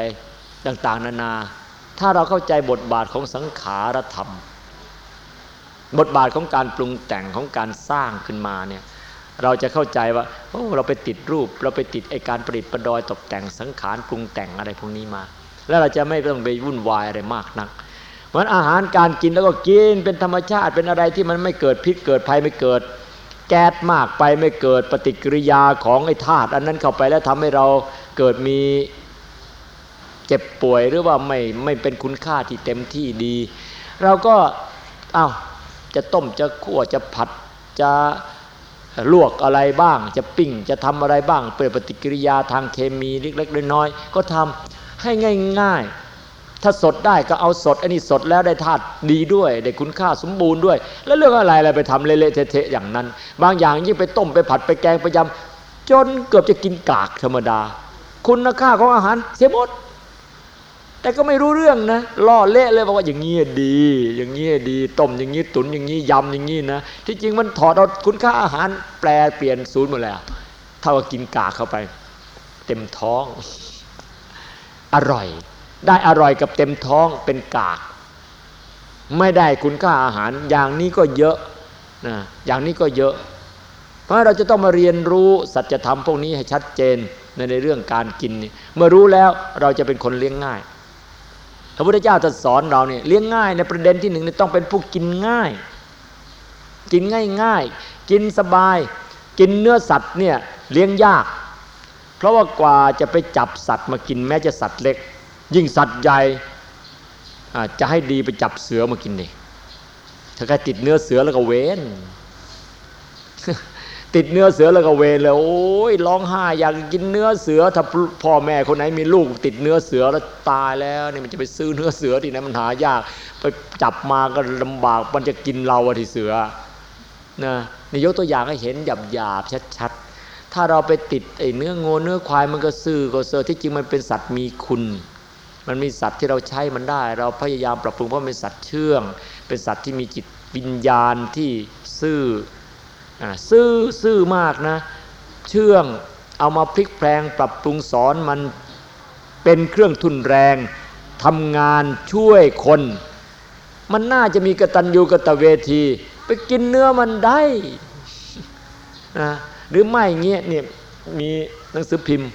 ต่างๆ นานา ถ้าเราเข้าใจบทบาทของสังขารธรรม บทบาทของการปรุงแต่งของการสร้างขึ้นมาเนี่ยเราจะเข้าใจว่าโอ้เราไปติดรูป เราไปติดไอการประดิษฐ์ประดอยตกแต่งสังขารปรุงแต่งอะไรพวกนี้มา แล้วเราจะไม่ต้องไปวุ่นวายอะไรมากนักมันอาหารการกินแล้วก็กินเป็นธรรมชาติเป็นอะไรที่มันไม่เกิดพิษเกิดภัยไม่เกิด แก๊สมากไปไม่เกิดปฏิกิริยาของไอธาตุอันนั้นเข้าไปแล้วทำให้เราเกิดมี เจ็บป่วยหรือว่าไม่ไม่เป็นคุณค่าที่เต็มที่ดี เราก็อา้าวจะต้มจะคั่วจะผัดจะลวกอะไรบ้าง จะปิ้งจะทำอะไรบ้าง เปิดปฏิกิริยาทางเคมีเล็กๆน้อยๆก็ทำให้ง่ายๆ ถ้าสดได้ก็เอาสด อันนี้สดแล้วได้ธาตุดีด้วย ได้คุณค่าสมบูรณ์ด้วย แล้วเรื่องอะไรอะไรไปทำเละๆเทะๆอย่างนั้น บางอย่างยิ่งไปต้มไปผัดไปแกงไปยำจนเกือบจะกินกากธรรมดา คุณค่าของอาหารเสียหมด แต่ก็ไม่รู้เรื่องนะล่อเละเลยบอกว่าอย่างนี้ดี อย่างนี้ดีต้มอย่างนี้ตุนอย่างนี้ยำอย่างนี้นะที่จริงมันถอดเอาคุณค่าอาหารแปลเปลี่ยนศูนย์หมดแล้ว เท่ากับกินกากเข้าไป เต็มท้อง อร่อย ได้อร่อยกับเต็มท้องเป็นกาก ไม่ได้คุณค่าอาหาร อย่างนี้ก็เยอะนะอย่างนี้ก็เยอะ เพราะเราจะต้องมาเรียนรู้สัจธรรมพวกนี้ให้ชัดเจนในในเรื่องการกินเมื่อรู้แล้วเราจะเป็นคนเลี้ยงง่าย พระพุทธเจ้าจะสอนเราเนี่ยเลี้ยงง่ายในประเด็นที่หนึ่งต้องเป็นผู้กินง่าย กินง่ายง่ายกินสบาย กินเนื้อสัตว์เนี่ยเลี้ยงยาก เพราะว่ากว่าจะไปจับสัตว์มากินแม้จะสัตว์เล็ก ยิ่งสัตว์ใหญ่จะให้ดีไปจับเสือมากินนี่ถ้าใครติดเนื้อเสือแล้วก็เว้น ติดเนื้อเสือแล้วก็เวรเลยโอ้ยร้องไห้อยากกินเนื้อเสือถ้าพ่อแม่คนไหนมีลูกติดเนื้อเสือแล้วตายแล้วนี่มันจะไปซื้อเนื้อเสือที่ไหนมันหายาก ไปจับมาก็ลำบากมันจะกินเราที่เสือนะนี่ยกตัวอย่างให้เห็นหยาบหยาบชัดๆ ถ้าเราไปติดไอ้เนื้อโงเนื้อควายมันก็ซื่อก็เสือที่จริงมันเป็นสัตว์มีคุณ มันมีสัตว์ที่เราใช้มันได้ เราพยายามปรับปรุงเพราะเป็นสัตว์เชื่อง เป็นสัตว์ที่มีจิตวิญญาณที่ซื่อ ซื่อซื่อมากนะ เชื่องเอามาพลิกแปลงปรับปรุงสอนมันเป็นเครื่องทุนแรงทำงานช่วยคน มันน่าจะมีกตัญญูกตเวที ไปกินเนื้อมันได้นะหรือไม่เงี้ยเนี่ยมีหนังสือพิมพ์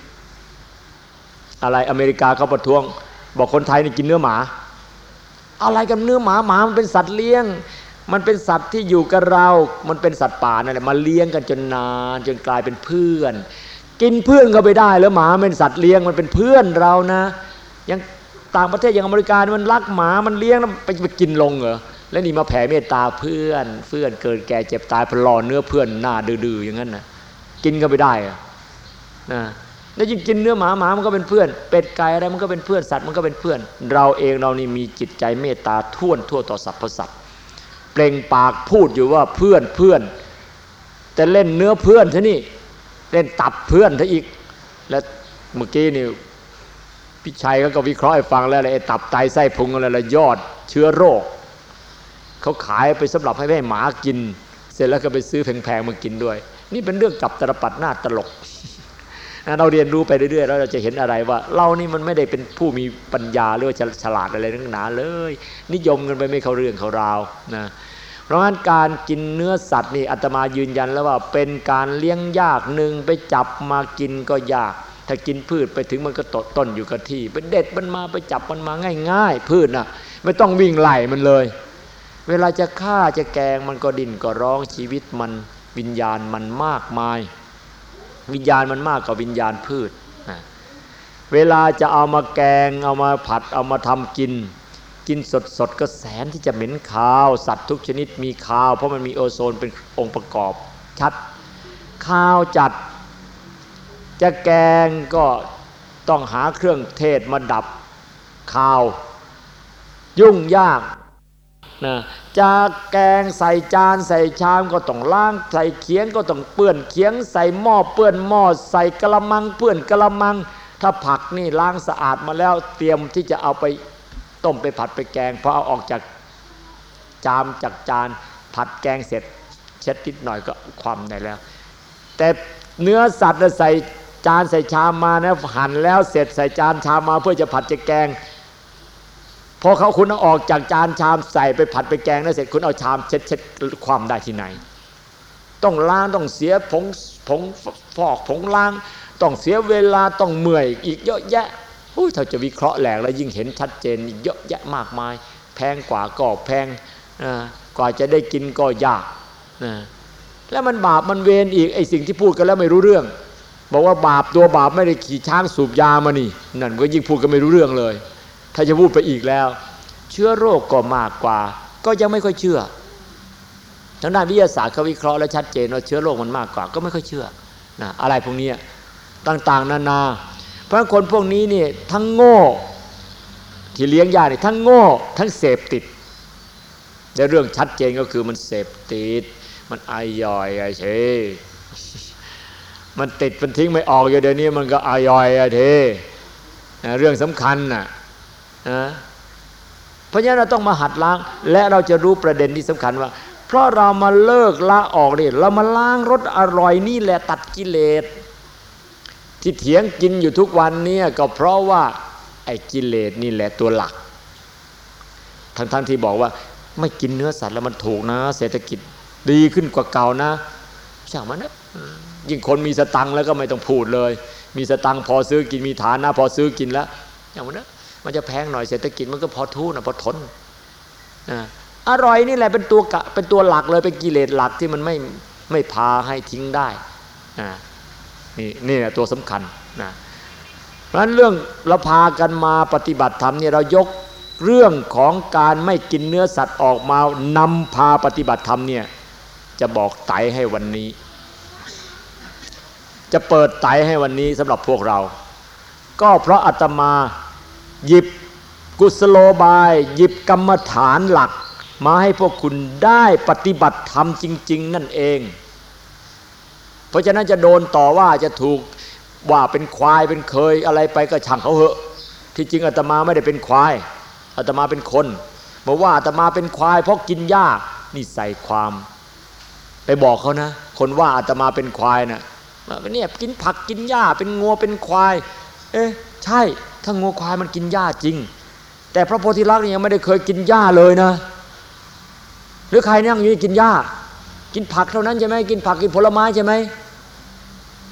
อะไรอเมริกาเขาประท้วง บอกคนไทยนี่กินเนื้อหมา อะไรกับเนื้อหมาหมามันเป็นสัตว์เลี้ยง มันเป็นสัตว์ที่อยู่กับเรา มันเป็นสัตว์ป่านั่นแหละมาเลี้ยงกันจนนาน จนกลายเป็นเพื่อน กินเพื่อนก็ไปได้ แล้วหมาเป็นสัตว์เลี้ยงมันเป็นเพื่อนเรานะยังต่างประเทศอย่างอเมริกามันรักหมามันเลี้ยงแล้วไปไปกินลงเหรอแล้วนี่มาแผ่เมตตาเพื่อนเพื่อนเกิดแก่เจ็บตายพลอเนื้อเพื่อนหน้าดื้อๆอย่างนั้นนะกินก็ไปได้อะนะแล้วยิ่งกินเนื้อหมาหมามันก็เป็นเพื่อน เป็ดไก่อะไรมันก็เป็นเพื่อนสัตว์มันก็เป็นเพื่อน เราเองเรานี่มีจิตใจเมตตาท่วนทั่วต่อสรรพสัตว์ เปล่งปากพูดอยู่ว่าเพื่อนเพื่อนแต่เล่นเนื้อเพื่อนท่นี่เล่นตับเพื่อนท่าอีก แล้วเมื่อกี้นี่พี่ชัยก็วิเคราะห์ให้ฟังแล้วไอ้ตับไตไส้พุงอะไรละยอดเชื้อโรคเขาขายไปสำหรับให้ให้หมากิน เสร็จแล้วก็ไปซื้อแพงๆมากินด้วย นี่เป็นเรื่องกับตรปัดหน้าตลกเราเรียนรู้ไปเรื่อยๆแล้วเราจะเห็นอะไรว่า เรานี่มันไม่ได้เป็นผู้มีปัญญาหรือว่าฉลาดอะไรนักหนาเลย นิยมกันไปไม่เข้าเรื่องเขาราวนะ เพราะฉะนั้นการกินเนื้อสัตว์นี่อาตมายืนยันแล้วว่าเป็นการเลี้ยงยากหนึ่งไปจับมากินก็ยาก ถ้ากินพืชไปถึงมันก็ตดต้นอยู่กับที่ไปเด็ดมันมาไปจับมันมาง่าย ๆ พืชน่ะไม่ต้องวิ่งไล่มันเลย เวลาจะฆ่าจะแกงมันก็ดิ้นก็ร้องชีวิตมันวิญญาณมันมากมาย วิญญาณมันมากกว่าวิญญาณพืชเวลาจะเอามาแกงเอามาผัดเอามาทำกิน กินสดสดๆก็แสนที่จะเหม็นคาว สัตว์ทุกชนิดมีคาว เพราะมันมีโอโซนเป็นองค์ประกอบชัดข้าวจัด จะแกงก็ต้องหาเครื่องเทศมาดับคาว ยุ่งยากนะจะแกงใส่จานใส่ชามก็ต้องล้าง ใส่เขียงก็ต้องเปื้อนเขียง ใส่หม้อเปื้อนหม้อใส่กระมัง เปื้อนกระมัง ถ้าผักนี่ล้างสะอาดมาแล้วเตรียมที่จะเอาไป ต้มไปผัดไปแกงพอเอาออกจากจามจากจานผัดแกงเสร็จ เช็ดนิดหน่อยก็ความได้แล้ว แต่เนื้อสัตว์ใส่จานใส่ชามมานะหั่นแล้วเสร็จใส่จานชามมาเพื่อจะผัดจะแกงพอเขาคุณเอาออกจากจานชามใส่ไปผัดไปแกงแล้วเสร็จคุณเอาชามเช็ดเช็ดความได้ที่ไหน ต้องล้างต้องเสียผงผงฟอกผงล้าง ต้องเสียเวลาต้องเมื่อยอีกเยอะแยะ อุ้ยถ้าจะวิเคราะห์แหลกแล้วยิ่งเห็นชัดเจนเยอะแยะมากมาย แพงกว่าก็แพงกว่าจะได้กินก็ยากนะแล้วมันบาปมันเวรอีกไอ้สิ่งที่พูดกันแล้วไม่รู้เรื่อง บอกว่าบาปตัวบาปไม่ได้ขี่ช้างสูบยามานี่นั่นก็ยิ่งพูดกันไม่รู้เรื่องเลย ถ้าจะพูดไปอีกแล้ว เชื้อโรคก็มากกว่า ก็ยังไม่ค่อยเชื่อทางด้านวิทยาศาสตร์เขาวิเคราะห์และชัดเจนว่าเชื้อโรคมันมากกว่า ก็ไม่ค่อยเชื่อนะอะไรพวกนี้ต่างๆ นานา เพราะคนพวกนี้นี่ทั้งโง่ ที่เลี้ยงยาเนี่ยทั้งโง่ ทั้งเสพติดในเรื่องชัดเจนก็คือมันเสพติด มันไอย่อยไอเชมันติดมันทิ้งไม่ออกอยู่เดี๋ยวนี้มันก็อายอยไอเทเรื่องสำคัญน่ะนะเพราะฉะนั้นเราต้องมาหัดล้าง และเราจะรู้ประเด็นที่สำคัญว่า เพราะเรามาเลิกละออกนี่เรามาล้างรสอร่อยนี่แหละตัดกิเลส ที่เถียงกินอยู่ทุกวันเนี่ยก็เพราะว่าไอ้กิเลสนี่แหละตัวหลัก ทั้งๆทที่บอกว่า ไม่กินเนื้อสัตว์แล้วมันถูกนะ เศรษฐกิจดีขึ้นกว่าเก่านะช่างมันนะยิ่งคนมีสตังค์แล้วก็ไม่ต้องพูดเลย มีสตังค์พอซื้อกินมีฐานะพอซื้อกินแล้วอย่างนั้นนะมันจะแพงหน่อยเศรษฐกิจมันก็พอทูนะพอทนนะอร่อยนี่แหละเป็นตัวกะเป็นตัวหลักเลยเป็นกิเลสหลักที่มันไม่ไม่พาให้ทิ้งได้นะ นี่นี่แหละตัวสำคัญนะเพราะฉะนั้นเรื่องเราพากันมาปฏิบัติธรรมเนี่ยเรายกเรื่องของการไม่กินเนื้อสัตว์ออกมานำพาปฏิบัติธรรมเนี่ยจะบอกไตให้วันนี้ จะเปิดไตให้วันนี้สำหรับพวกเรา ก็เพราะอาตมาหยิบกุศโลบาย หยิบกรรมฐานหลัก มาให้พวกคุณได้ปฏิบัติธรรมจริง ๆ นั่นเอง ราะฉะนั้นจะโดนต่อว่าจะถูกว่าเป็นควายเป็นเคยอะไรไปก็ช่างเขาเหอะ ที่จริงอาตมาไม่ได้เป็นควายอาตมาเป็นคนบอกว่าอาตมาเป็นควาย เพราะกินหญ้านี่ใส่ความ ไปบอกเขานะ คนว่าอาตมาเป็นควายนะว่าเนี่ยกินผักกินหญ้าเป็นงัวเป็นควาย เอ๊ะใช่ถ้างัวควายมันกินหญ้าจริง แต่พระโพธิลักษณ์นี่ยังไม่ได้เคยกินหญ้าเลยนะ หรือใครนั่งอยู่นี่กินหญ้า กินผักเท่านั้นใช่ไหมกินผักกินผลไม้ใช่ไหม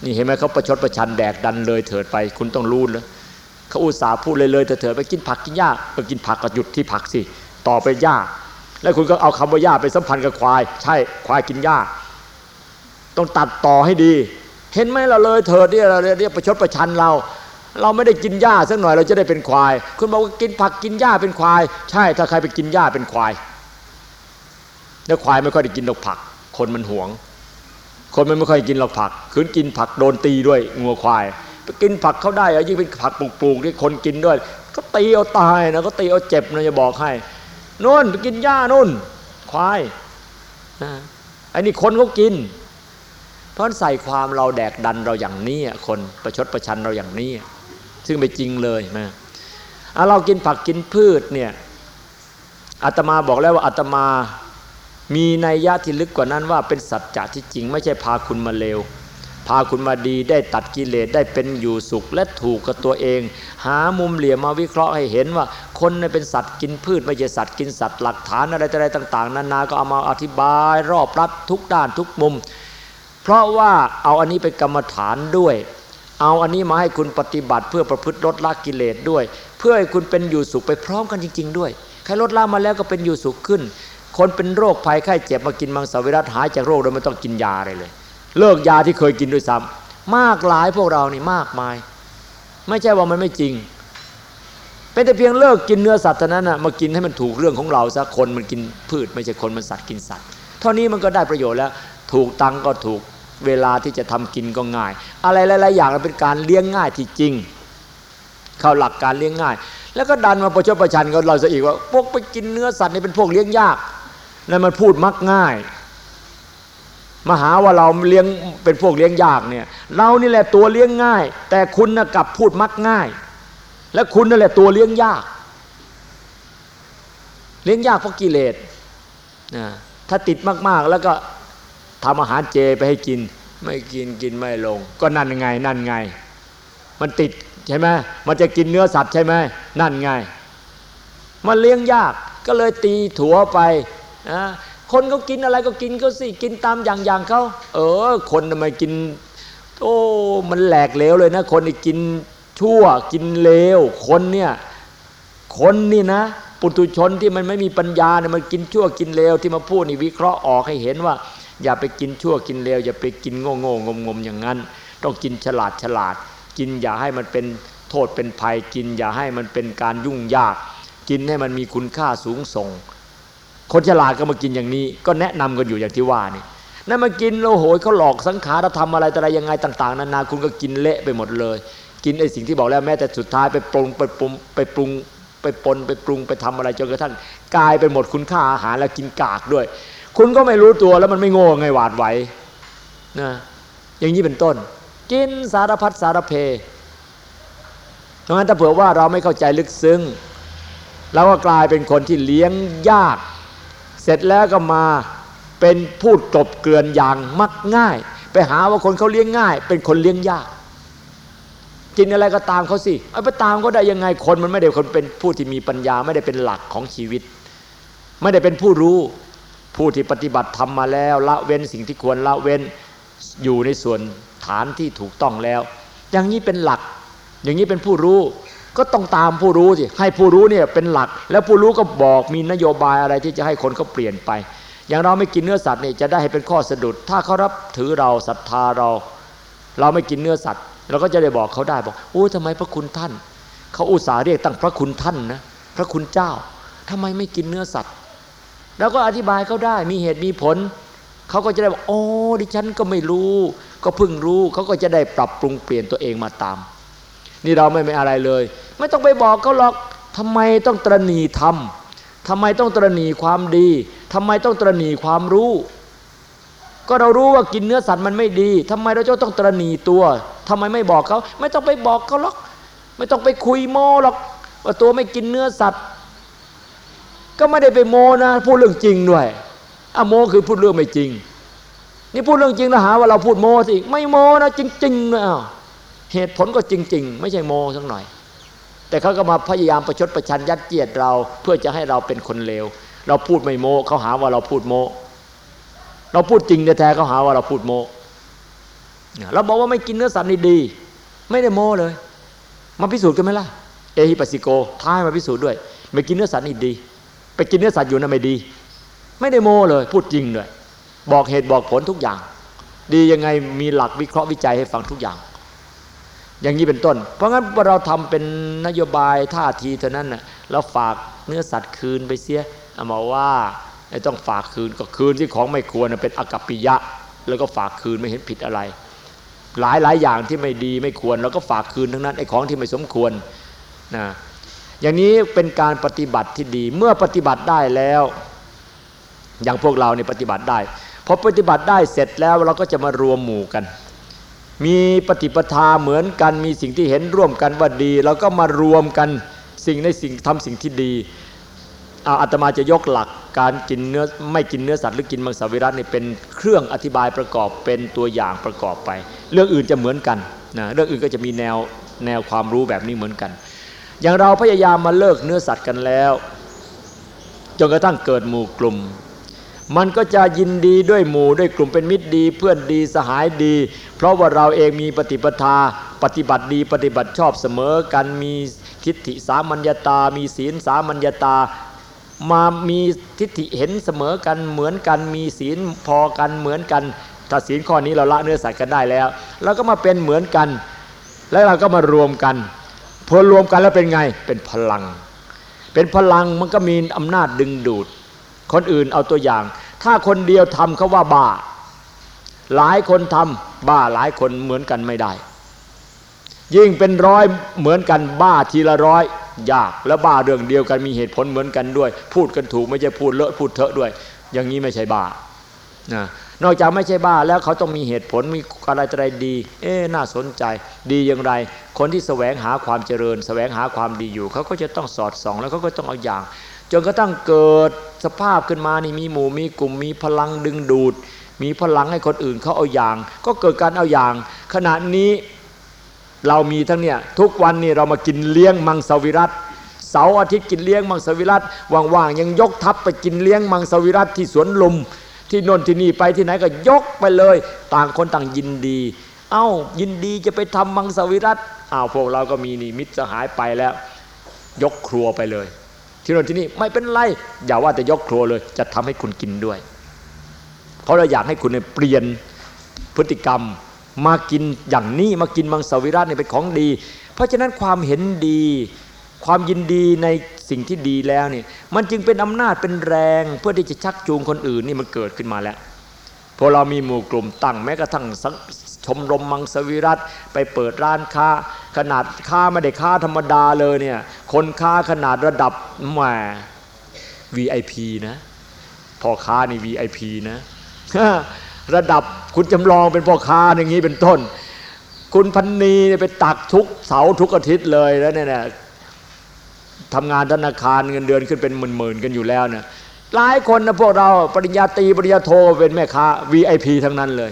นี่เห็นไหมเขาประชดประชันแดกดันเลยเถิดไป คุณต้องรู้เลยเขาอุตส่าห์พูดเลยเลยเถิดไปกินผักกินหญ้าไปกินผักก็หยุดที่ผักสิต่อไปหญ้า แล้วคุณก็เอาคำว่าหญ้าไปสัมพันธ์กับควาย ใช่ควายกินหญ้า ต้องตัดต่อให้ดี เห็นไหมเราเลยเถิดเนี่ยเราเรียกประชดประชันเรา เราไม่ได้กินหญ้าสักหน่อยเราจะได้เป็นควาย คุณบอกว่ากินผักกินหญ้าเป็นควาย ใช่ถ้าใครไปกินหญ้าเป็นควายแล้วควายไม่ค่อยได้กินหรอกผัก คนมันหวง คนมันไม่ค่อยกินหรอกผักคืนกินผักโดนตีด้วยงัวควายกินผักเขาได้อะยิ่งเป็นผักปลูกๆที่คนกินด้วย ก็ตีเอาตายนะก็ตีเอาเจ็บนะจะบอกให้นู่นไปกินหญ้านู่น ควายไอ้นี่คนเขากิน เพราะใส่ความเราแดกดันเราอย่างนี้คนประชดประชันเราอย่างนี้ ซึ่งไม่จริงเลยนะเรากินผักกินพืชเนี่ยอาตมาบอกแล้วว่าอาตมา มีนัยยะที่ลึกกว่านั้นว่าเป็นสัจจะที่จริง ไม่ใช่พาคุณมาเลวพาคุณมาดีได้ตัดกิเลสได้เป็นอยู่สุขและถูกกับตัวเอง หามุมเหลี่ยมมาวิเคราะห์ให้เห็นว่า คนเป็นสัตว์กินพืชไม่ใช่สัตว์กินสัตว์หลักฐานอะไรอะไรต่าง ๆ นานาก็เอามาอธิบายรอบรัดทุกด้านทุกมุม เพราะว่าเอาอันนี้เป็นกรรมฐานด้วย เอาอันนี้มาให้คุณปฏิบัติเพื่อประพฤติลดละกิเลสด้วย เพื่อให้คุณเป็นอยู่สุขไปพร้อมกันจริง ๆ ด้วยใครลดละมาแล้วก็เป็นอยู่สุขขึ้น คนเป็นโรคภัยไข้เจ็บมากินมังสวิรัตหายจากโรคโดยไม่ต้องกินยาอะไรเลย เลิกยาที่เคยกินด้วยซ้ำมากหลายพวกเรานี่มากมาย ไม่ใช่ว่ามันไม่จริง เป็นแต่เพียงเลิกกินเนื้อสัตว์เท่านั้นนะมากินให้มันถูกเรื่องของเราซะคนมันกินพืช ไม่ใช่คนมันสัตว์กินสัตว์ เท่านี้มันก็ได้ประโยชน์แล้ว ถูกตังก็ถูกเวลาที่จะทำกินก็ง่าย อะไรหลายๆอย่างมันเป็นการเลี้ยงง่ายที่จริง เข้าหลักการเลี้ยงง่าย แล้วก็ดันมาประชดประชันกันเราซะอีกว่าพวกไปกินเนื้อสัตว์นี่เป็นพวกเลี้ยงยาก นั่นมันพูดมักง่ายมาหาว่าเราเลี้ยงเป็นพวกเลี้ยงยากเนี่ยเรานี่แหละตัวเลี้ยงง่าย แต่คุณนะกลับพูดมักง่าย และคุณนั่นแหละตัวเลี้ยงยาก เลี้ยงยากเพราะกิเลสนะถ้าติดมากๆแล้วก็ทำอาหารเจไปให้กิน ไม่กินกินไม่ลง ก็นั่นไงนั่นไง มันติดใช่ไหมมันจะกินเนื้อสัตว์ใช่ไหมนั่นไง มันเลี้ยงยากก็เลยตีถั่วไป นะคนเขากินอะไรก็กินเขาสิกินตามอย่างอย่างเขาเออ คนทำไมกิน โอ้มันแหลกเลวเลยนะ คนที่กินชั่วกินเลวคนเนี่ยคนนี่นะ ปุถุชนที่มันไม่มีปัญญาเนี่ยมันกินชั่วกินเลวที่มาพูดนี่วิเคราะห์ออกให้เห็นว่า อย่าไปกินชั่วกินเลวอย่าไปกินโง่โง่งมงมอย่างนั้น ต้องกินฉลาดฉลาด กินอย่าให้มันเป็นโทษเป็นภัยกิน อย่าให้มันเป็นการยุ่งยาก กินให้มันมีคุณค่าสูงส่ง คนฉลาดก็มากินอย่างนี้ ก็แนะนำกันอยู่อย่างที่ว่านี่นั่นมากินโอ้โหยเขาหลอกสังขารทำอะไรอะไรยังไงต่าง ๆ นานาคุณก็กินเละไปหมดเลย กินไอ้สิ่งที่บอกแล้วแม้แต่สุดท้ายไปปรุงไปปรุงไปปรุงไปปนไปปรุงไปทำอะไรจนกระทั่งกลายเป็นหมดคุณค่าอาหารแล้วกินกากด้วย คุณก็ไม่รู้ตัวแล้วมันไม่โง่ไงหวาดไหวนะอย่างนี้เป็นต้น กินสารพัดสารเพเพราะงั้นถ้าเผื่อว่าเราไม่เข้าใจลึกซึ้งเราก็กลายเป็นคนที่เลี้ยงยาก เสร็จแล้วก็มาเป็นพูดกบเกลื่อนอย่างมักง่าย ไปหาว่าคนเขาเลี้ยงง่าย เป็นคนเลี้ยงยากกินอะไรก็ตามเขาสิเอาไปตามก็ได้ยังไงคนมันไม่ได้คนเป็นผู้ที่มีปัญญาไม่ได้เป็นหลักของชีวิต ไม่ได้เป็นผู้รู้ผู้ที่ปฏิบัติทำมาแล้วละเว้นสิ่งที่ควรละเว้นอยู่ในส่วนฐานที่ถูกต้องแล้ว อย่างนี้เป็นหลัก อย่างนี้เป็นผู้รู้ ก็ต้องตามผู้รู้สิให้ผู้รู้เนี่ยเป็นหลัก แล้วผู้รู้ก็บอกมีนโยบายอะไรที่จะให้คนเขาเปลี่ยนไป อย่างเราไม่กินเนื้อสัตว์นี่จะได้ให้เป็นข้อสะดุด ถ้าเขารับถือเราศรัทธาเรา เราไม่กินเนื้อสัตว์เราก็จะได้บอกเขาได้บอกโอ้ทำไมพระคุณท่านเขาอุตส่าห์เรียกตั้งพระคุณท่านนะพระคุณเจ้าทำไมไม่กินเนื้อสัตว์ แล้วก็อธิบายเขาได้มีเหตุมีผลเขาก็จะได้บอกโอ้ดิฉันก็ไม่รู้ ก็เพิ่งรู้เขาก็จะได้ปรับปรุงเปลี่ยนตัวเองมาตาม นี่เราไม่ไม่อะไรเลย ไม่ต้องไปบอกเขาหรอกทำไมต้องตรณีธรรมทำไมต้องตรณีความดีทำไมต้องตรณีความรู้ ก็เรารู้ว่ากินเนื้อสัตว์มันไม่ดีทำไมเราจะต้องตรณีตัวทำไมไม่บอกเขาไม่ต้องไปบอกเขาหรอก ไม่ต้องไปคุยโมหรอกว่าตัวไม่กินเนื้อสัตว์ ก็ไม่ได้ไปโมนะพูดเรื่องจริงด้วยอะโมคือพูดเรื่องไม่จริง นี่พูดเรื่องจริงนะหาว่าเราพูดโมสิไม่โมนะจริงๆนะ เหตุผลก็จริง ๆ ไม่ใช่โมสักหน่อย แต่เขาก็มาพยายามประชดประชันยัดเยียดเรา เพื่อจะให้เราเป็นคนเลวเราพูดไม่โมเขาหาว่าเราพูดโมเราพูดจริงแท้ๆเขาหาว่าเราพูดโมเราบอกว่าไม่กินเนื้อสัตว์นี่ดี ไม่ได้โมเลย มาพิสูจน์กันไหมล่ะเอฮิปัสสิโกท้ายมาพิสูจน์ด้วย ไม่กินเนื้อสัตว์นี่ดี ไปกินเนื้อสัตว์อยู่นะไม่ดี ไม่ได้โมเลย พูดจริงเลยบอกเหตุบอกผลทุกอย่าง ดียังไงมีหลักวิเคราะห์วิจัยให้ฟังทุกอย่าง อย่างนี้เป็นต้น เพราะงั้นเราทำเป็นนโยบายท่าทีเท่านั้นนะเราฝากเนื้อสัตว์คืนไปเสียเอามาว่าต้องฝากคืนก็คืนที่ของไม่ควรเป็นอากัปปิยะ แล้วก็ฝากคืนไม่เห็นผิดอะไร หลายหลายอย่างที่ไม่ดีไม่ควรเราก็ฝากคืนทั้งนั้นไอ้ของที่ไม่สมควรนะอย่างนี้เป็นการปฏิบัติที่ดีเมื่อปฏิบัติได้แล้ว อย่างพวกเราเนี่ยปฏิบัติได้พอปฏิบัติได้เสร็จแล้วเราก็จะมารวมหมู่กัน มีปฏิปทาเหมือนกันมีสิ่งที่เห็นร่วมกันว่าดีเราก็มารวมกันสิ่งในสิ่งทำสิ่งที่ดีอาตมาจะยกหลักการกินเนื้อไม่กินเนื้อสัตว์หรือกินมังสวิรัตนี่เป็นเครื่องอธิบายประกอบเป็นตัวอย่างประกอบไป เรื่องอื่นจะเหมือนกันนะเรื่องอื่นก็จะมีแนวแนวความรู้แบบนี้เหมือนกัน อย่างเราพยายามมาเลิกเนื้อสัตว์กันแล้วจนกระทั่งเกิดหมู่กลุ่ม มันก็จะยินดีด้วยหมู่ด้วยกลุ่มเป็นมิตรดี เพื่อนดีสหายดี เพราะว่าเราเองมีปฏิปทา ปฏิบัติดี ปฏิบัติชอบเสมอกันมีทิฏฐิสามัญญาตา มีศีลสามัญญาตา มามีทิฏฐิเห็นเสมอกันเหมือนกันมีศีลพอกันเหมือนกันถ้าศีลข้อนี้เราละเนื้อสัตว์กันได้แล้วเราก็มาเป็นเหมือนกัน แล้วเราก็มารวมกันพอรวมกันแล้วเป็นไงเป็นพลัง เป็นพลังมันก็มีอำนาจดึงดูด คนอื่นเอาตัวอย่าง ถ้าคนเดียวทำเขาว่าบ้า หลายคนทำบ้าหลายคนเหมือนกันไม่ได้ ยิ่งเป็นร้อยเหมือนกันบ้าทีละร้อยยากแล้วบ้าเรื่องเดียวกันมีเหตุผลเหมือนกันด้วย พูดกันถูกไม่ใช่พูดเลอะพูดเถอะด้วย อย่างนี้ไม่ใช่บ้านะนอกจากไม่ใช่บ้าแล้วเขาต้องมีเหตุผลมีอะไรอะไรดี เอ๊น่าสนใจ ดีอย่างไร คนที่แสวงหาความเจริญ แสวงหาความดีอยู่ เขาก็จะต้องสอดส่อง แล้วเขาก็ต้องเอาอย่าง จนกระทั่งเกิดสภาพขึ้นมานี่มีหมู่มีกลุ่มมีพลังดึงดูด มีพลังให้คนอื่นเขาเอาอย่าง ก็เกิดการเอาอย่าง ขณะนี้เรามีทั้งเนี่ยทุกวันนี่เรามากินเลี้ยงมังสวิรัตเสาร์อาทิตย์กินเลี้ยงมังสวิรัตว่างๆยังยกทัพไปกินเลี้ยงมังสวิรัตที่สวนลุมที่นนที่นี่ไปที่ไหนก็ยกไปเลย ต่างคนต่างยินดี เอ้ายินดีจะไปทำมังสวิรัตอ้าวพวกเราก็มีนี่มิตรสหายไปแล้ว ยกครัวไปเลย ที่นนที่นี่ไม่เป็นไร อย่าว่าแต่ยกครัวเลย จะทำให้คุณกินด้วยเพราะเราอยากให้คุณเปลี่ยนพฤติกรรม มากินอย่างนี้มากินมังสวิรัตเนี่ยเป็นของดี เพราะฉะนั้นความเห็นดี ความยินดีในสิ่งที่ดีแล้วเนี่ยมันจึงเป็นอำนาจเป็นแรงเพื่อที่จะชักจูงคนอื่นนี่มันเกิดขึ้นมาแล้วพอเรามีหมู่กลุ่มตั้งแม้กระทั่งสัง ชมรมมังสวิรัตไปเปิดร้านค้า ขนาดค้าไม่ได้ค้าธรรมดาเลยเนี่ยคนค้าขนาดระดับแหม VIP นะพ่อค้านี่ VIP นะระดับคุณจำลองเป็นพ่อค้าอย่างนี้เป็นต้น คุณพันนีไปตักทุกเสาร์ทุกอาทิตย์เลยแล้วเนี่ยทำงานธนาคารเงินเดือนขึ้นเป็นหมื่นๆกันอยู่แล้วเนี่ยหลายคนนะพวกเราปริญญาตรีปริญญาโทเป็นแม่ค้า VIP ทั้งนั้นเลย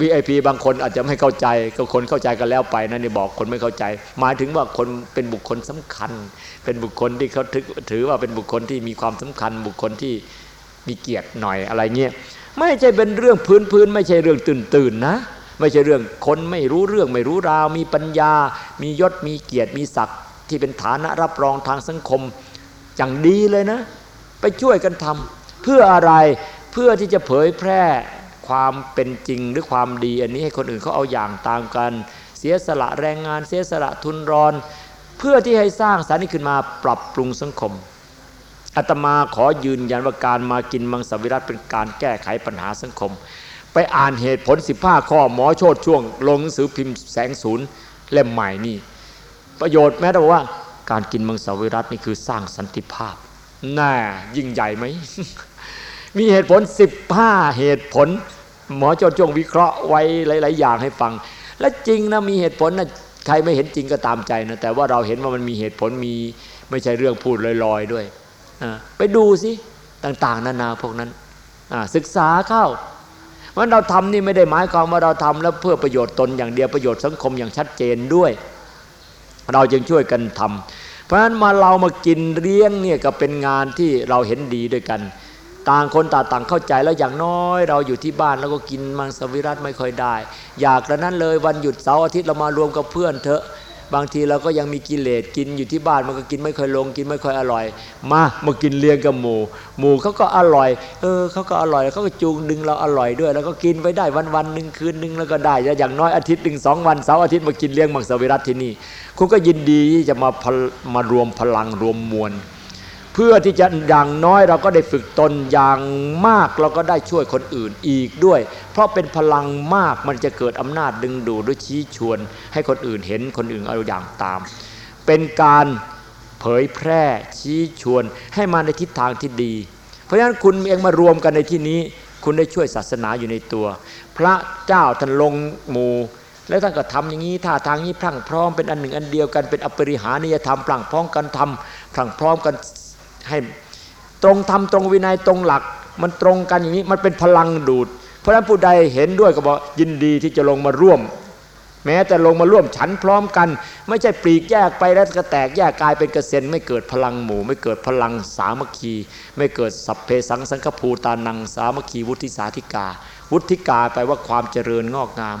VIP บางคนอาจจะไม่เข้าใจ ก็คนเข้าใจกันแล้วไปนะนี่บอกคนไม่เข้าใจ หมายถึงว่าคนเป็นบุคคลสำคัญ เป็นบุคคลที่เขาถือว่าเป็นบุคคลที่มีความสำคัญ บุคคลที่มีเกียรติหน่อยอะไรเงี้ยไม่ใช่เป็นเรื่องพื้นพื้นไม่ใช่เรื่องตื่นตื่นนะ ไม่ใช่เรื่องคนไม่รู้เรื่องไม่รู้ราว มีปัญญา มียศมีเกียรติมีศักดิ์ที่เป็นฐานะรับรองทางสังคมอย่างดีเลยนะ ไปช่วยกันทำเพื่ออะไรเพื่อที่จะเผยแพร่ ความเป็นจริงหรือความดีอันนี้ให้คนอื่นเขาเอาอย่างตามกัน เสียสละแรงงานเสียสละทุนรอน เพื่อที่ให้สร้างสารนี้ขึ้นมาปรับปรุงสังคมอาตมาขอยืนยันว่าการมากินมังสวิรัตเป็นการแก้ไขปัญหาสังคม ไปอ่านเหตุผล 15 ข้อหมอโชดช่วง ลงหนังสือพิมพ์แสงศูนย์เล่มใหม่นี่ ประโยชน์แม้แต่ว่าการกินมังสวิรัตนี่คือสร้างสันติภาพ น่ายิ่งใหญ่ไหม มีเหตุผล 15 เหตุผล หมอโจดช่วงวิเคราะห์ไว้หลาย ๆ อย่างให้ฟัง และจริงนะมีเหตุผลนะใครไม่เห็นจริงก็ตามใจนะแต่ว่าเราเห็นว่ามันมีเหตุผลมีไม่ใช่เรื่องพูดลอย ๆ ด้วยไปดูสิต่าง ๆ นานาพวกนั้นศึกษาเข้ามันเราทำนี่ไม่ได้หมายความว่าเราทำแล้วเพื่อประโยชน์ตนอย่างเดียวประโยชน์สังคมอย่างชัดเจนด้วย เราจึงช่วยกันทำเพราะฉะนั้นมาเรามากินเลี้ยงเนี่ยก็เป็นงานที่เราเห็นดีด้วยกัน ต่างคนต่างต่างเข้าใจแล้วอย่างน้อยเราอยู่ที่บ้านแล้วก็กินมังสวิรัตไม่ค่อยได้ อยากกระนั้นเลยวันหยุดเสาร์อาทิตย์เรามารวมกับเพื่อนเถอะบางทีเราก็ยังมีกิเลสกินอยู่ที่บ้านมันก็กินไม่ค่อยลงกินไม่ค่อยอร่อย มามากินเลี้ยงกับหมูหมูเขาก็อร่อย เออเขาก็อร่อยเขาก็จูงดึงเราอร่อยด้วย แล้วก็กินไปได้วันวันหนึ่งคืนหนึ่งแล้วก็ได้อย่างน้อยอาทิตย์หนึ่งสองวันเสาร์อาทิตย์มากินเลี้ยงมังสวิรัตที่นี่คุณก็ยินดีที่จะมามารวมพลังรวมมวล พื่อที่จะอย่างน้อยเราก็ได้ฝึกตนอย่างมากเราก็ได้ช่วยคนอื่นอีกด้วย เพราะเป็นพลังมากมันจะเกิดอำนาจดึงดูดด้วยชี้ชวน ให้คนอื่นเห็นคนอื่นเอาอย่างตาม เป็นการเผยแพร่ชี้ชวนให้มาในทิศทางที่ดี เพราะฉะนั้นคุณเองมารวมกันในที่นี้ คุณได้ช่วยศาสนาอยู่ในตัว พระเจ้าท่านลงหมู่แล้วท่านก็ทำอย่างนี้ท่าทางนี้พรั่งพร้อมเป็นอันหนึ่งอันเดียวกันเป็นอปริหานิยธรรมพรั่งพร้อมกันทำพรั่งพร้อมกัน ให้ตรงธรรมตรงวินัยตรงหลัก มันตรงกันอย่างนี้มันเป็นพลังดูด เพราะฉะนั้นผู้ใดเห็นด้วยก็บอกยินดีที่จะลงมาร่วม แม้แต่ลงมาร่วมฉันพร้อมกัน ไม่ใช่ปลีกแยกไปแล้วก็แตกแยกกลายเป็นกระเซ็นไม่เกิดพลังหมู่ ไม่เกิดพลังสามัคคี ไม่เกิดสัพเพสังสังคภูตานังสามัคคีวุฒิสาธิกา วุฒิกาไปว่าความเจริญงอกงาม